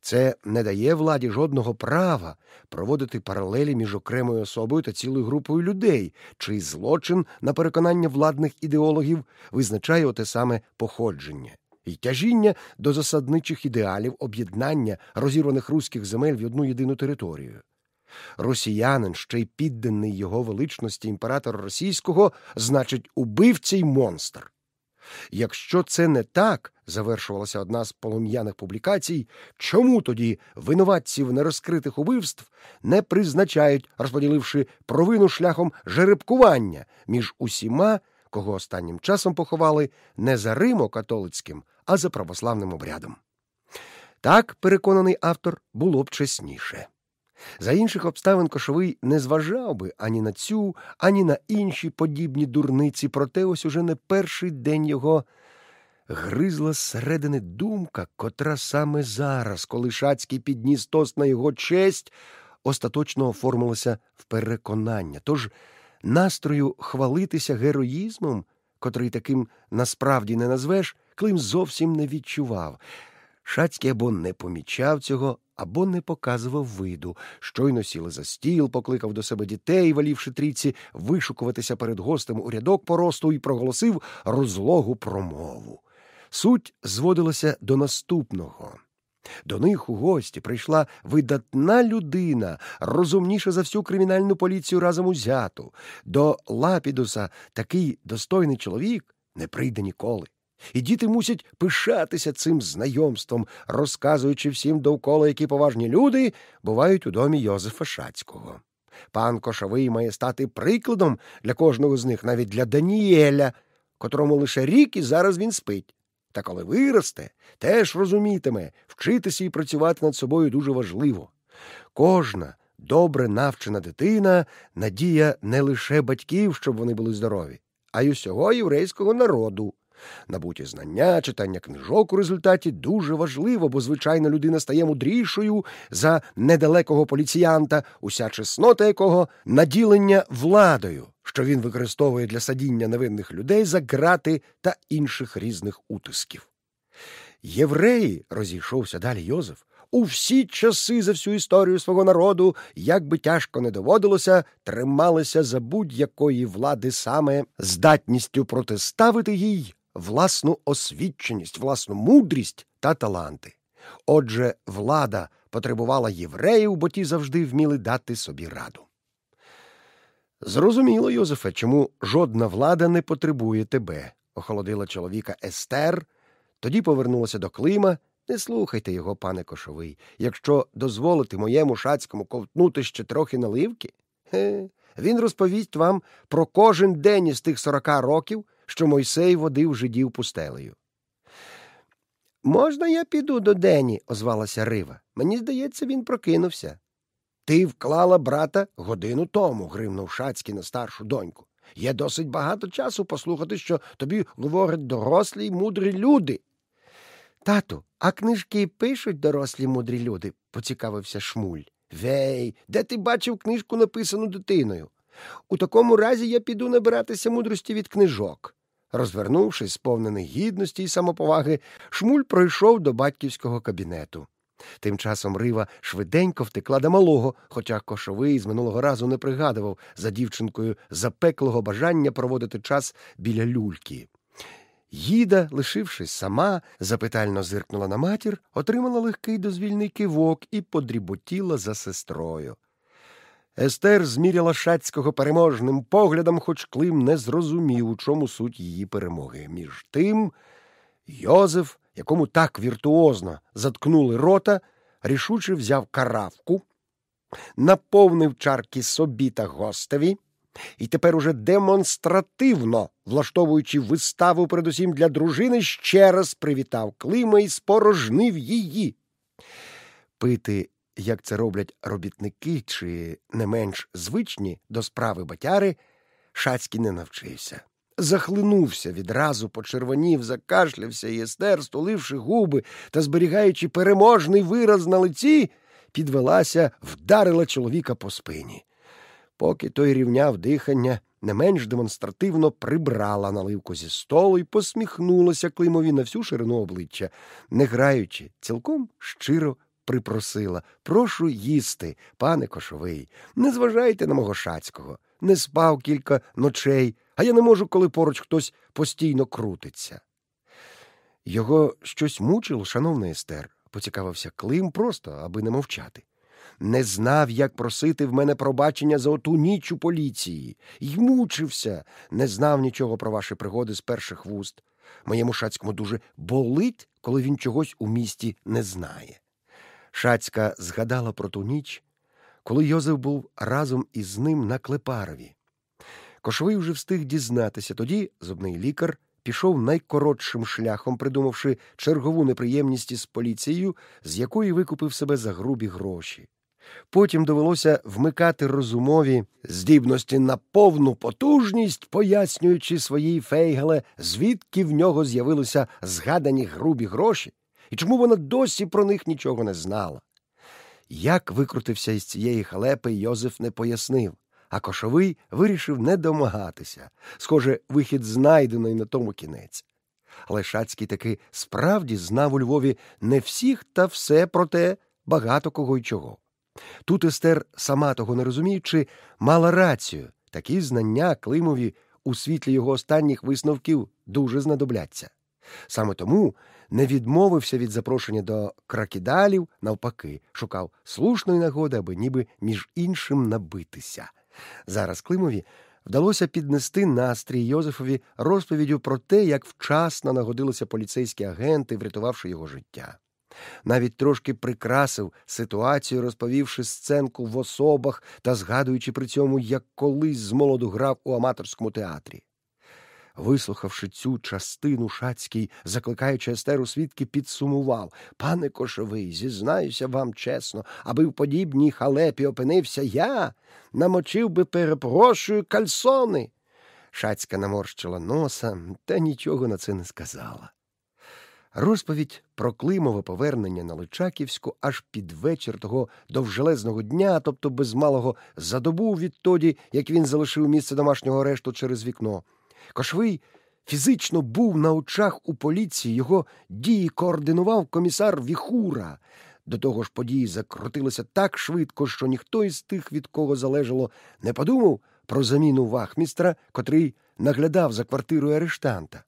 Це не дає владі жодного права проводити паралелі між окремою особою та цілою групою людей, чий злочин, на переконання владних ідеологів, визначає оте саме походження. І тяжіння до засадничих ідеалів об'єднання розірваних руських земель в одну єдину територію. Росіянин, ще й підданий його величності імператора російського, значить, убивця й монстр. Якщо це не так, завершувалася одна з полум'яних публікацій, чому тоді винуватців нерозкритих убивств не призначають, розподіливши провину шляхом жеребкування між усіма, кого останнім часом поховали не за римо-католицьким, а за православним обрядом? Так, переконаний автор, було б чесніше. За інших обставин Кошовий не зважав би ані на цю, ані на інші подібні дурниці, проте ось уже не перший день його гризла зсередини думка, котра саме зараз, коли Шацький підніс тост на його честь, остаточно оформилася в переконання. Тож настрою хвалитися героїзмом, котрий таким насправді не назвеш, Клим зовсім не відчував. Шацький або не помічав цього, або не показував виду. Щойно сіли за стіл, покликав до себе дітей, валівши трійці, вишукуватися перед гостем у рядок поросту і проголосив розлогу промову. Суть зводилася до наступного. До них у гості прийшла видатна людина, розумніша за всю кримінальну поліцію разом узяту. До Лапідуса такий достойний чоловік не прийде ніколи. І діти мусять пишатися цим знайомством, розказуючи всім довкола, які поважні люди бувають у домі Йозефа Шацького. Пан Кошовий має стати прикладом для кожного з них, навіть для Даніеля, котрому лише рік і зараз він спить. Та коли виросте, теж розумітиме, вчитися і працювати над собою дуже важливо. Кожна добре навчена дитина надія не лише батьків, щоб вони були здорові, а й усього єврейського народу. Набуті знання, читання книжок у результаті дуже важливо, бо, звичайно, людина стає мудрішою за недалекого поліціянта, уся чеснота якого наділення владою, що він використовує для садіння невинних людей за грати та інших різних утисків. Євреї, розійшовся далі Йозеф, у всі часи за всю історію свого народу, як би тяжко не доводилося, трималися за будь-якої влади саме здатністю протиставити їй власну освіченість, власну мудрість та таланти. Отже, влада потребувала євреїв, бо ті завжди вміли дати собі раду. Зрозуміло, Йозефе, чому жодна влада не потребує тебе, охолодила чоловіка Естер, тоді повернулася до Клима. Не слухайте його, пане Кошовий, якщо дозволити моєму шацькому ковтнути ще трохи наливки, хе, він розповість вам про кожен день із тих сорока років, що Мойсей водив жидів пустелею. Можна я піду до Дені? озвалася Рива. Мені здається, він прокинувся. Ти вклала брата годину тому, гримнув Шацький на старшу доньку. Є досить багато часу послухати, що тобі говорять дорослі й мудрі люди. Тату, а книжки пишуть дорослі мудрі люди, поцікавився Шмуль. Вей, де ти бачив книжку, написану дитиною? У такому разі я піду набиратися мудрості від книжок. Розвернувшись, сповнений гідності і самоповаги, шмуль пройшов до батьківського кабінету. Тим часом Рива швиденько втекла до малого, хоча кошовий з минулого разу не пригадував за дівчинкою запеклого бажання проводити час біля люльки. Їда, лишившись сама, запитально зиркнула на матір, отримала легкий дозвільний кивок і подріботіла за сестрою. Естер зміряла шацького переможним поглядом, хоч Клим не зрозумів, у чому суть її перемоги. Між тим Йозеф, якому так віртуозно заткнули рота, рішуче взяв каравку, наповнив чарки собі та гостеві, і тепер уже демонстративно, влаштовуючи виставу передусім для дружини, ще раз привітав Клима і спорожнив її. Пити, як це роблять робітники чи не менш звичні до справи батяри, Шацький не навчився. Захлинувся відразу, почервонів, закашлявся і естер, стуливши губи та зберігаючи переможний вираз на лиці, підвелася, вдарила чоловіка по спині. Поки той рівняв дихання, не менш демонстративно прибрала наливку зі столу і посміхнулася Климові на всю ширину обличчя, не граючи, цілком щиро припросила Прошу їсти, пане кошовий, не зважайте на мого шацького. Не спав кілька ночей, а я не можу, коли поруч хтось постійно крутиться. Його щось мучило, шановний Естер, поцікавився Клим просто, аби не мовчати не знав, як просити в мене пробачення за оту ніч у поліції, й мучився, не знав нічого про ваші пригоди з перших вуст. Моєму шацькому дуже болить, коли він чогось у місті не знає. Шацька згадала про ту ніч, коли Йозеф був разом із ним на Клепарові. Кошовий вже встиг дізнатися. Тоді зубний лікар пішов найкоротшим шляхом, придумавши чергову неприємність із поліцією, з якої викупив себе за грубі гроші. Потім довелося вмикати розумові здібності на повну потужність, пояснюючи своїй фейгеле, звідки в нього з'явилися згадані грубі гроші, і чому вона досі про них нічого не знала. Як викрутився із цієї халепи, Йозеф не пояснив, а кошовий вирішив не домагатися. Схоже, вихід знайдено й на тому кінець. Але Шацький таки справді знав у Львові не всіх та все про те, багато кого й чого. Тут Естер, сама того не розуміючи, мала рацію такі знання Климові у світлі його останніх висновків дуже знадобляться. Саме тому не відмовився від запрошення до кракідалів, навпаки, шукав слушної нагоди, аби ніби між іншим набитися. Зараз Климові вдалося піднести настрій Йозефові розповіддю про те, як вчасно нагодилися поліцейські агенти, врятувавши його життя навіть трошки прикрасив ситуацію, розповівши сценку в особах та згадуючи при цьому, як колись з молоду грав у аматорському театрі. Вислухавши цю частину шацький, закликаючи естеру свідки, підсумував Пане кошовий, зізнаюся вам чесно, аби в подібній халепі опинився я, намочив би, перепрошую, кальсони. Шацька наморщила носа, та нічого на це не сказала. Розповідь про Климове повернення на Личаківську аж під вечір того довжелезного дня, тобто без малого за добу відтоді, як він залишив місце домашнього арешту через вікно. Кошвий фізично був на очах у поліції, його дії координував комісар Віхура. До того ж події закрутилися так швидко, що ніхто із тих, від кого залежало, не подумав про заміну вахмістра, котрий наглядав за квартирою арештанта.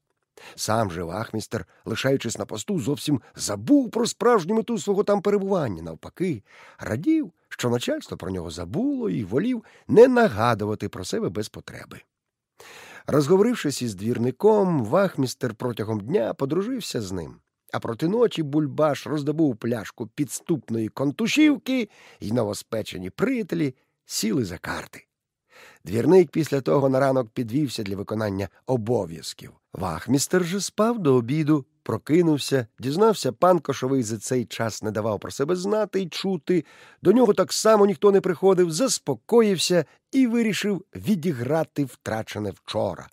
Сам же вахмістер, лишаючись на посту, зовсім забув про справжню мету свого там перебування. Навпаки, радів, що начальство про нього забуло і волів не нагадувати про себе без потреби. Розговорившись із двірником, вахмістер протягом дня подружився з ним. А проти ночі Бульбаш роздобув пляшку підступної контушівки, і новоспечені приятелі сіли за карти. Двірник після того на ранок підвівся для виконання обов'язків. Вахмістер же спав до обіду, прокинувся, дізнався, пан кошовий за цей час не давав про себе знати й чути. До нього так само ніхто не приходив, заспокоївся і вирішив відіграти втрачене вчора.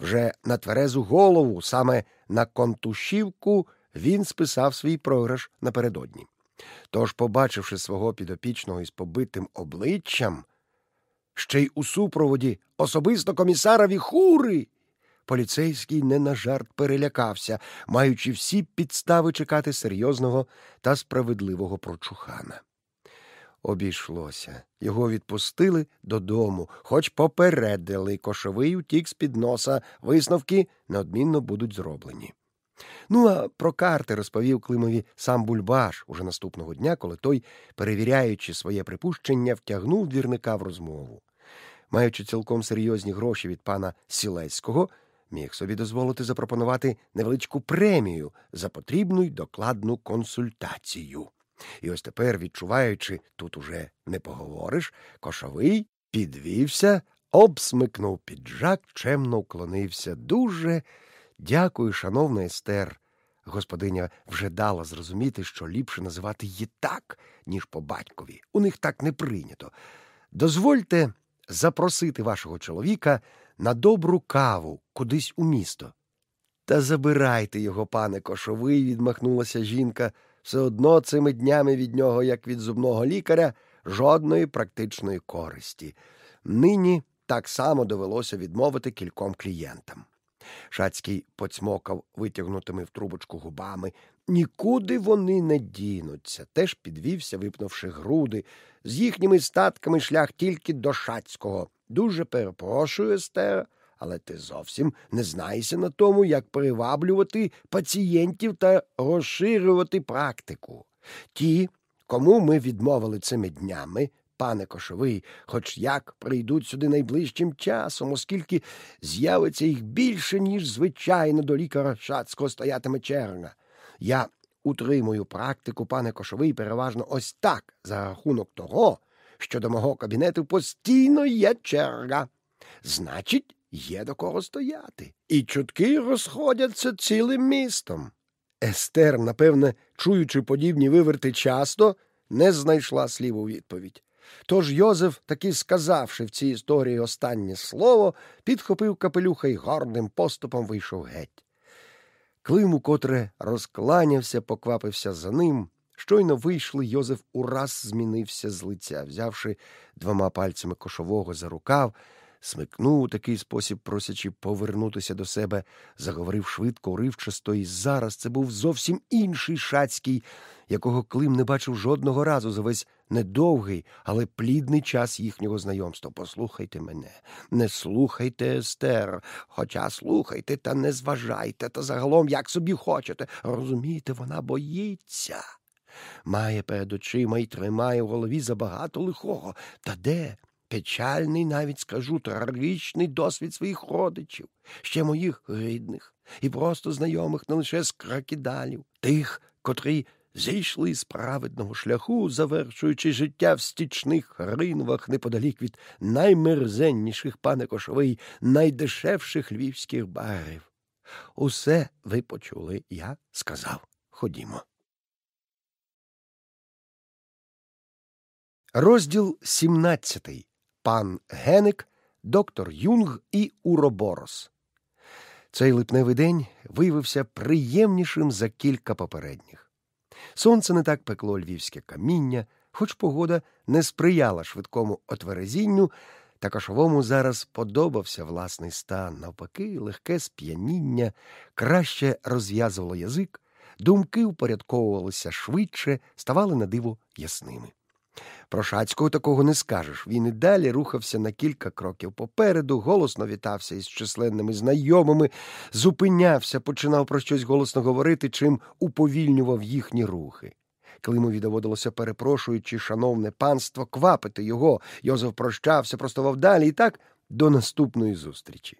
Вже на тверезу голову, саме на контушівку, він списав свій програш напередодні. Тож, побачивши свого підопічного із побитим обличчям, ще й у супроводі особисто комісара Віхури, поліцейський не на жарт перелякався, маючи всі підстави чекати серйозного та справедливого прочухана. Обійшлося. Його відпустили додому, хоч попередили кошовий утік з під носа, висновки неодмінно будуть зроблені. Ну, а про карти розповів Климові сам Бульбаш уже наступного дня, коли той, перевіряючи своє припущення, втягнув двірника в розмову. Маючи цілком серйозні гроші від пана Сілецького, міг собі дозволити запропонувати невеличку премію за потрібну й докладну консультацію. І ось тепер, відчуваючи, тут уже не поговориш, кошовий підвівся, обсмикнув піджак, чемно вклонився. Дуже дякую, шановна Естер. Господиня вже дала зрозуміти, що ліпше називати її так, ніж по батькові. У них так не прийнято. Дозвольте запросити вашого чоловіка на добру каву кудись у місто. Та забирайте його, пане кошовий, відмахнулася жінка. Все одно цими днями від нього, як від зубного лікаря, жодної практичної користі. Нині так само довелося відмовити кільком клієнтам. Шацький поцмокав витягнутими в трубочку губами. Нікуди вони не дінуться. Теж підвівся, випнувши груди. З їхніми статками шлях тільки до Шацького. Дуже перепрошую, Естер, але ти зовсім не знаєшся на тому, як приваблювати пацієнтів та розширювати практику. Ті, кому ми відмовили цими днями, пане Кошовий, хоч як прийдуть сюди найближчим часом, оскільки з'явиться їх більше, ніж звичайно до лікаря Шацького стоятиме черга. Я утримую практику, пане Кошовий, переважно ось так, за рахунок того, що до мого кабінету постійно є черга. Значить, є до кого стояти. І чутки розходяться цілим містом. Естер, напевне, чуючи подібні виверти часто, не знайшла слів у відповідь. Тож Йозеф, таки сказавши в цій історії останнє слово, підхопив капелюха і гарним поступом вийшов геть. Климу, котре розкланявся, поквапився за ним. Щойно вийшли, Йозеф ураз змінився з лиця, взявши двома пальцями кошового за рукав, смикнув у такий спосіб, просячи повернутися до себе, заговорив швидко, уривчасто, і зараз це був зовсім інший шацький, якого Клим не бачив жодного разу за весь недовгий, але плідний час їхнього знайомства. Послухайте мене, не слухайте Естер, хоча слухайте та не зважайте, та загалом як собі хочете. Розумієте, вона боїться. Має перед очима і тримає в голові забагато лихого. Та де? Печальний, навіть скажу, трагічний досвід своїх родичів, ще моїх рідних, і просто знайомих не лише з кракідалів, тих, котрі зійшли з праведного шляху, завершуючи життя в стічних ринвах неподалік від наймерзенніших пане Кошовий, найдешевших львівських барів. Усе ви почули, я сказав. Ходімо. Розділ 17. Пан Геник, доктор Юнг і Уроборос. Цей липневий день виявився приємнішим за кілька попередніх. Сонце не так пекло львівське каміння, хоч погода не сприяла швидкому отверезінню, та кашовому зараз подобався власний стан, навпаки, легке сп'яніння, краще розв'язувало язик, думки упорядковувалися швидше, ставали на диво ясними. Про Шацького такого не скажеш. Він і далі рухався на кілька кроків попереду, голосно вітався із численними знайомими, зупинявся, починав про щось голосно говорити, чим уповільнював їхні рухи. Климові доводилося, перепрошуючи, шановне панство, квапити його. Йозеф прощався, простував далі і так до наступної зустрічі.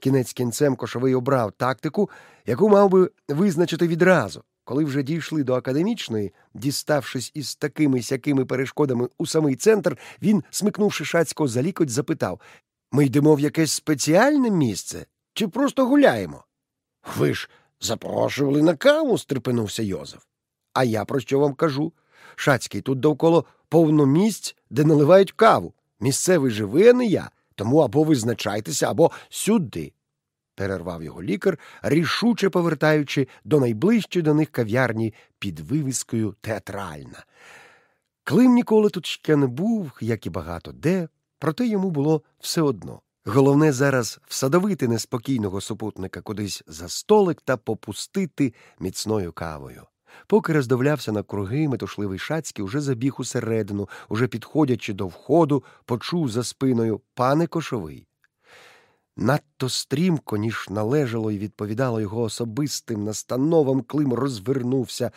Кінець кінцем кошовий обрав тактику, яку мав би визначити відразу. Коли вже дійшли до академічної, діставшись із такими сякими перешкодами у самий центр, він, смикнувши шацького за лікоть, запитав Ми йдемо в якесь спеціальне місце чи просто гуляємо? Ви ж запрошували на каву, стрепенувся Йозеф. А я про що вам кажу? Шацький, тут довкола повно місць, де наливають каву. Місцевий же ви, а не я. Тому або визначайтеся, або сюди. Перервав його лікар, рішуче повертаючи до найближчої до них кав'ярні під вивіскою театральна. Клим ніколи тут ще не був, як і багато де, проте йому було все одно. Головне зараз всадовити неспокійного супутника кудись за столик та попустити міцною кавою. Поки роздивлявся на круги, метушливий шацький уже забіг усередину, уже підходячи до входу, почув за спиною пане кошовий. Надто стрімко, ніж належало і відповідало його особистим настановам, Клим розвернувся.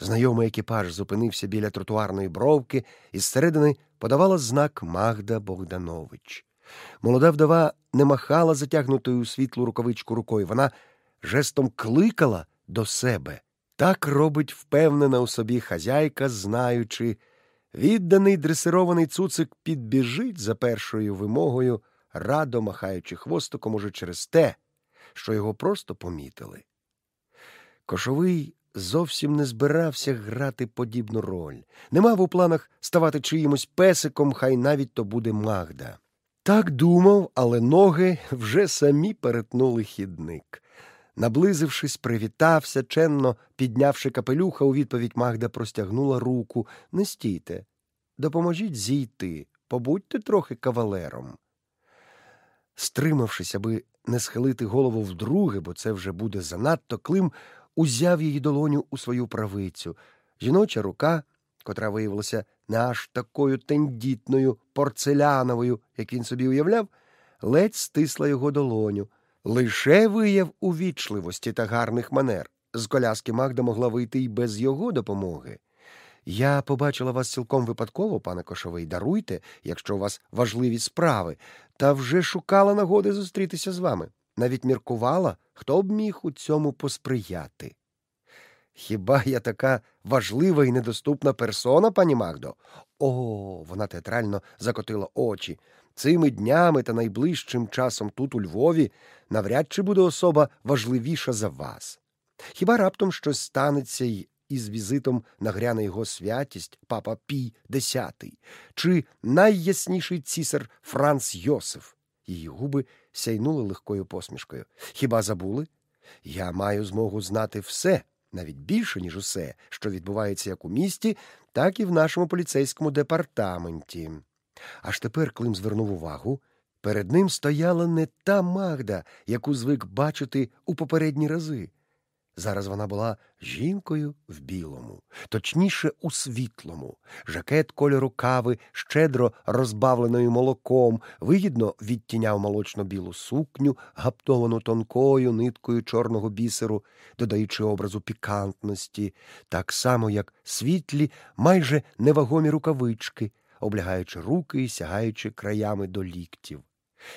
Знайомий екіпаж зупинився біля тротуарної бровки, і зсередини подавала знак Магда Богданович. Молода вдова не махала затягнутою у світлу рукавичку рукою. Вона жестом кликала до себе. Так робить впевнена у собі хазяйка, знаючи, відданий дресирований цуцик підбіжить за першою вимогою, радо махаючи хвостиком уже через те, що його просто помітили. Кошовий зовсім не збирався грати подібну роль, не мав у планах ставати чиїмось песиком, хай навіть то буде Магда. Так думав, але ноги вже самі перетнули хідник. Наблизившись, привітався, ченно піднявши капелюха, у відповідь Магда простягнула руку. Не стійте, допоможіть зійти, побудьте трохи кавалером. Стримавшись, аби не схилити голову вдруге, бо це вже буде занадто, Клим узяв її долоню у свою правицю. Жіноча рука, котра виявилася не аж такою тендітною, порцеляновою, як він собі уявляв, ледь стисла його долоню. Лише вияв увічливості та гарних манер. З коляски Магда могла вийти й без його допомоги. Я побачила вас цілком випадково, пане Кошовий, даруйте, якщо у вас важливі справи, та вже шукала нагоди зустрітися з вами. Навіть міркувала, хто б міг у цьому посприяти. Хіба я така важлива і недоступна персона, пані Магдо? О, вона театрально закотила очі. Цими днями та найближчим часом тут, у Львові, навряд чи буде особа важливіша за вас. Хіба раптом щось станеться й із візитом нагряне його святість, папа Пій Десятий, чи найясніший цісар Франц Йосиф? Її губи сяйнули легкою посмішкою. Хіба забули? Я маю змогу знати все, навіть більше, ніж усе, що відбувається як у місті, так і в нашому поліцейському департаменті. Аж тепер Клим звернув увагу. Перед ним стояла не та Магда, яку звик бачити у попередні рази. Зараз вона була жінкою в білому, точніше у світлому, жакет кольору кави, щедро розбавленою молоком, вигідно відтіняв молочно-білу сукню, гаптовану тонкою ниткою чорного бісеру, додаючи образу пікантності, так само, як світлі, майже невагомі рукавички, облягаючи руки і сягаючи краями до ліктів.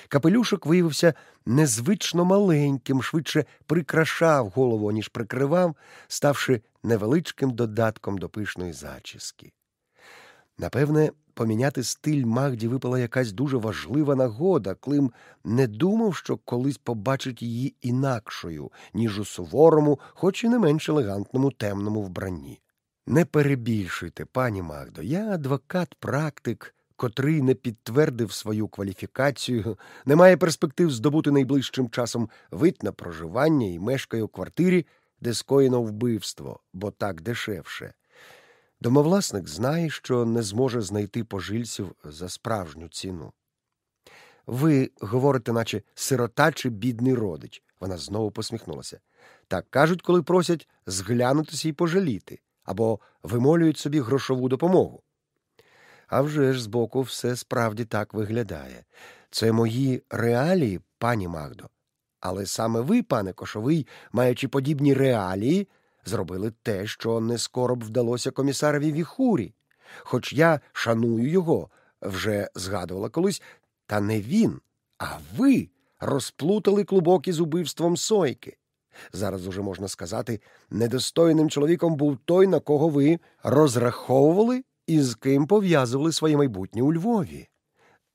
Капелюшок виявився незвично маленьким, швидше прикрашав голову, ніж прикривав, ставши невеличким додатком до пишної зачіски. Напевне, поміняти стиль Магді випала якась дуже важлива нагода, Клим не думав, що колись побачить її інакшою, ніж у суворому, хоч і не менш елегантному темному вбранні. Не перебільшуйте, пані Магдо, я адвокат, практик котрий не підтвердив свою кваліфікацію, не має перспектив здобути найближчим часом вид на проживання і мешкає у квартирі, де скоєно вбивство, бо так дешевше. Домовласник знає, що не зможе знайти пожильців за справжню ціну. Ви говорите, наче сирота чи бідний родич. Вона знову посміхнулася. Так кажуть, коли просять зглянутися і пожаліти або вимолюють собі грошову допомогу. А вже ж збоку все справді так виглядає. Це мої реалії, пані Магдо. Але саме ви, пане Кошовий, маючи подібні реалії, зробили те, що не скоро б вдалося комісарові віхурі. Хоч я шаную його, вже згадувала колись, та не він, а ви розплутали клубок із убивством сойки. Зараз уже можна сказати, недостойним чоловіком був той, на кого ви розраховували і з ким пов'язували своє майбутнє у Львові.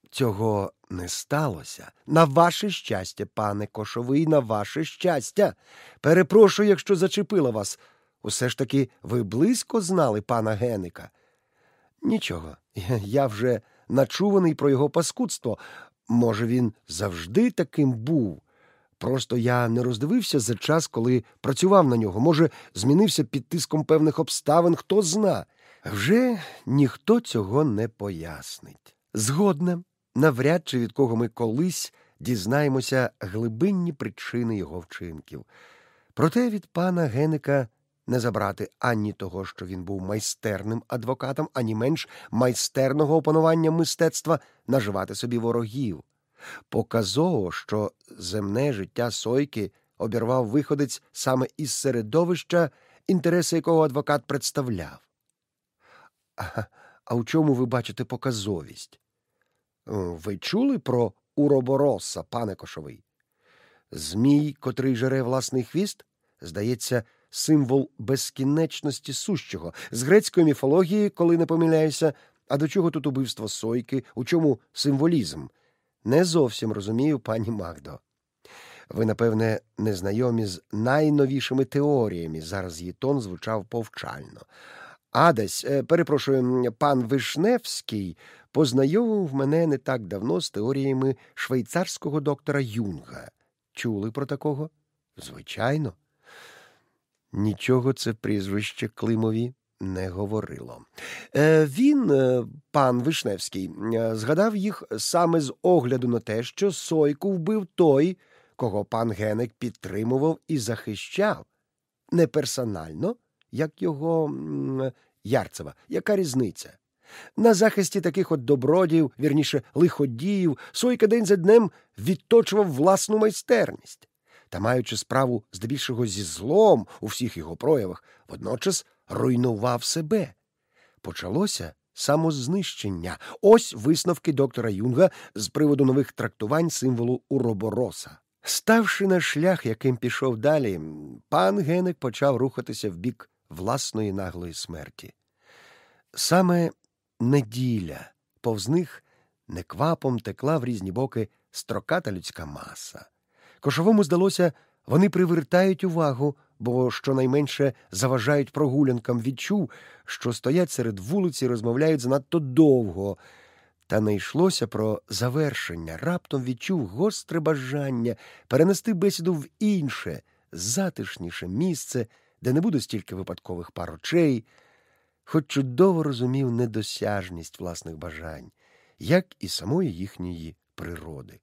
Цього не сталося. На ваше щастя, пане Кошовий, на ваше щастя. Перепрошую, якщо зачепила вас. Усе ж таки ви близько знали пана Геника. Нічого, я вже начуваний про його паскудство. Може, він завжди таким був. Просто я не роздивився за час, коли працював на нього. Може, змінився під тиском певних обставин, хто зна. Вже ніхто цього не пояснить. Згодна, навряд чи від кого ми колись дізнаємося глибинні причини його вчинків. Проте від пана Геника не забрати ані того, що він був майстерним адвокатом, ані менш майстерного опанування мистецтва наживати собі ворогів. Показово, що земне життя Сойки обірвав виходець саме із середовища, інтереси якого адвокат представляв. А, а у чому ви бачите показовість? Ви чули про Уробороса, пане Кошовий? Змій, котрий жере власний хвіст, здається, символ безкінечності сущого, з грецької міфології, коли не помиляюся, а до чого тут убивство сойки, у чому символізм? Не зовсім розумію, пані Магдо. Ви, напевне, не знайомі з найновішими теоріями. Зараз її тон звучав повчально. А десь, е, перепрошую, пан Вишневський познайомив мене не так давно з теоріями швейцарського доктора Юнга. Чули про такого? Звичайно. Нічого це прізвище Климові не говорило. Е, він, е, пан Вишневський, згадав їх саме з огляду на те, що Сойку вбив той, кого пан Генек підтримував і захищав. Не персонально, як його Ярцева. Яка різниця? На захисті таких от добродів, вірніше лиходіїв, Сойка день за днем відточував власну майстерність та, маючи справу здебільшого зі злом у всіх його проявах, водночас руйнував себе. Почалося самознищення. Ось висновки доктора Юнга з приводу нових трактувань символу уробороса. Ставши на шлях, яким пішов далі, пан Генек почав рухатися в бік власної наглої смерті. Саме неділя повз них неквапом текла в різні боки строката людська маса. Кошовому здалося, вони привертають увагу, бо щонайменше заважають прогулянкам, відчув, що стоять серед вулиці, розмовляють занадто довго. Та не йшлося про завершення. Раптом відчув гостре бажання перенести бесіду в інше, затишніше місце, де не буде стільки випадкових пар очей, хоч чудово розумів недосяжність власних бажань, як і самої їхньої природи.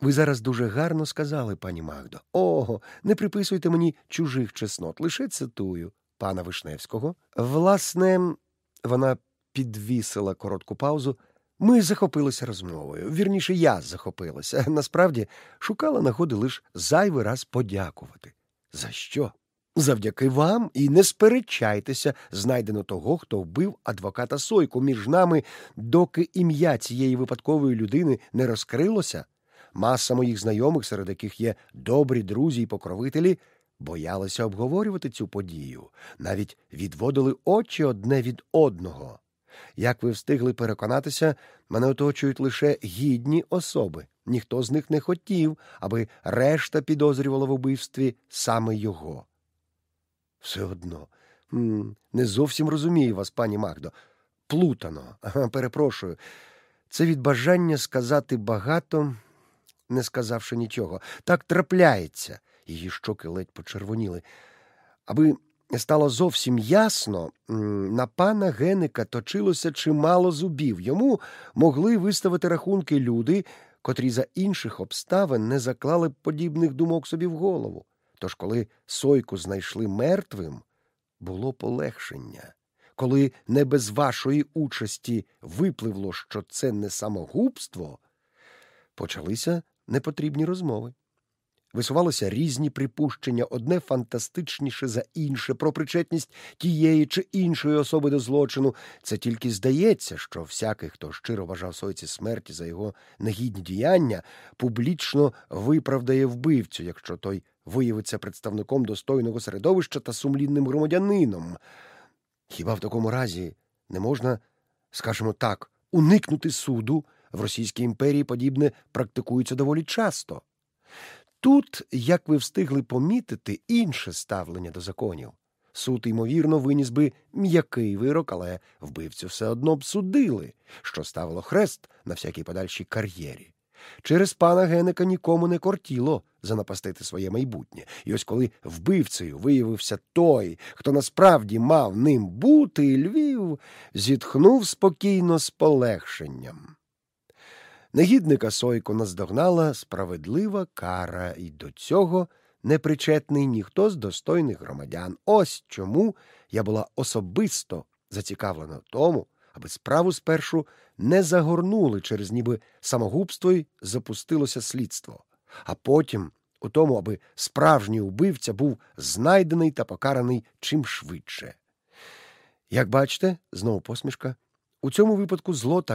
Ви зараз дуже гарно сказали, пані Магдо. Ого, не приписуйте мені чужих чеснот, лише цитую пана Вишневського. Власне, вона підвісила коротку паузу. Ми захопилися розмовою. Вірніше, я захопилася. Насправді шукала нагоди лише зайвий раз подякувати. За що? Завдяки вам і не сперечайтеся, знайдено того, хто вбив адвоката Сойку між нами, доки ім'я цієї випадкової людини не розкрилося. Маса моїх знайомих, серед яких є добрі друзі і покровителі, боялися обговорювати цю подію, навіть відводили очі одне від одного. Як ви встигли переконатися, мене оточують лише гідні особи. Ніхто з них не хотів, аби решта підозрювала в убивстві саме його. Все одно, не зовсім розумію вас, пані Магдо. Плутано, перепрошую. Це від бажання сказати багато не сказавши нічого. Так трапляється. Її щоки ледь почервоніли. Аби стало зовсім ясно, на пана Геника точилося чимало зубів. Йому могли виставити рахунки люди, котрі за інших обставин не заклали подібних думок собі в голову. Тож, коли сойку знайшли мертвим, було полегшення. Коли не без вашої участі випливло, що це не самогубство, почалися непотрібні розмови. Висувалися різні припущення, одне фантастичніше за інше, про причетність тієї чи іншої особи до злочину. Це тільки здається, що всякий, хто щиро вважав сойці смерті за його негідні діяння, публічно виправдає вбивцю, якщо той виявиться представником достойного середовища та сумлінним громадянином. Хіба в такому разі не можна, скажімо так, уникнути суду? В Російській імперії подібне практикується доволі часто. Тут, як ви встигли помітити, інше ставлення до законів. Суд, ймовірно, виніс би м'який вирок, але вбивцю все одно б судили, що ставило хрест на всякій подальшій кар'єрі. Через пана Генека нікому не кортіло занапастити своє майбутнє. І ось коли вбивцею виявився той, хто насправді мав ним бути, Львів зітхнув спокійно з полегшенням. Негідника Сойко наздогнала справедлива кара, і до цього не причетний ніхто з достойних громадян. Ось чому я була особисто зацікавлена в тому, аби справу спершу не загорнули через ніби самогубство й запустилося слідство, а потім у тому, аби справжній убивця був знайдений та покараний чим швидше. Як бачите, знову посмішка, у цьому випадку зло так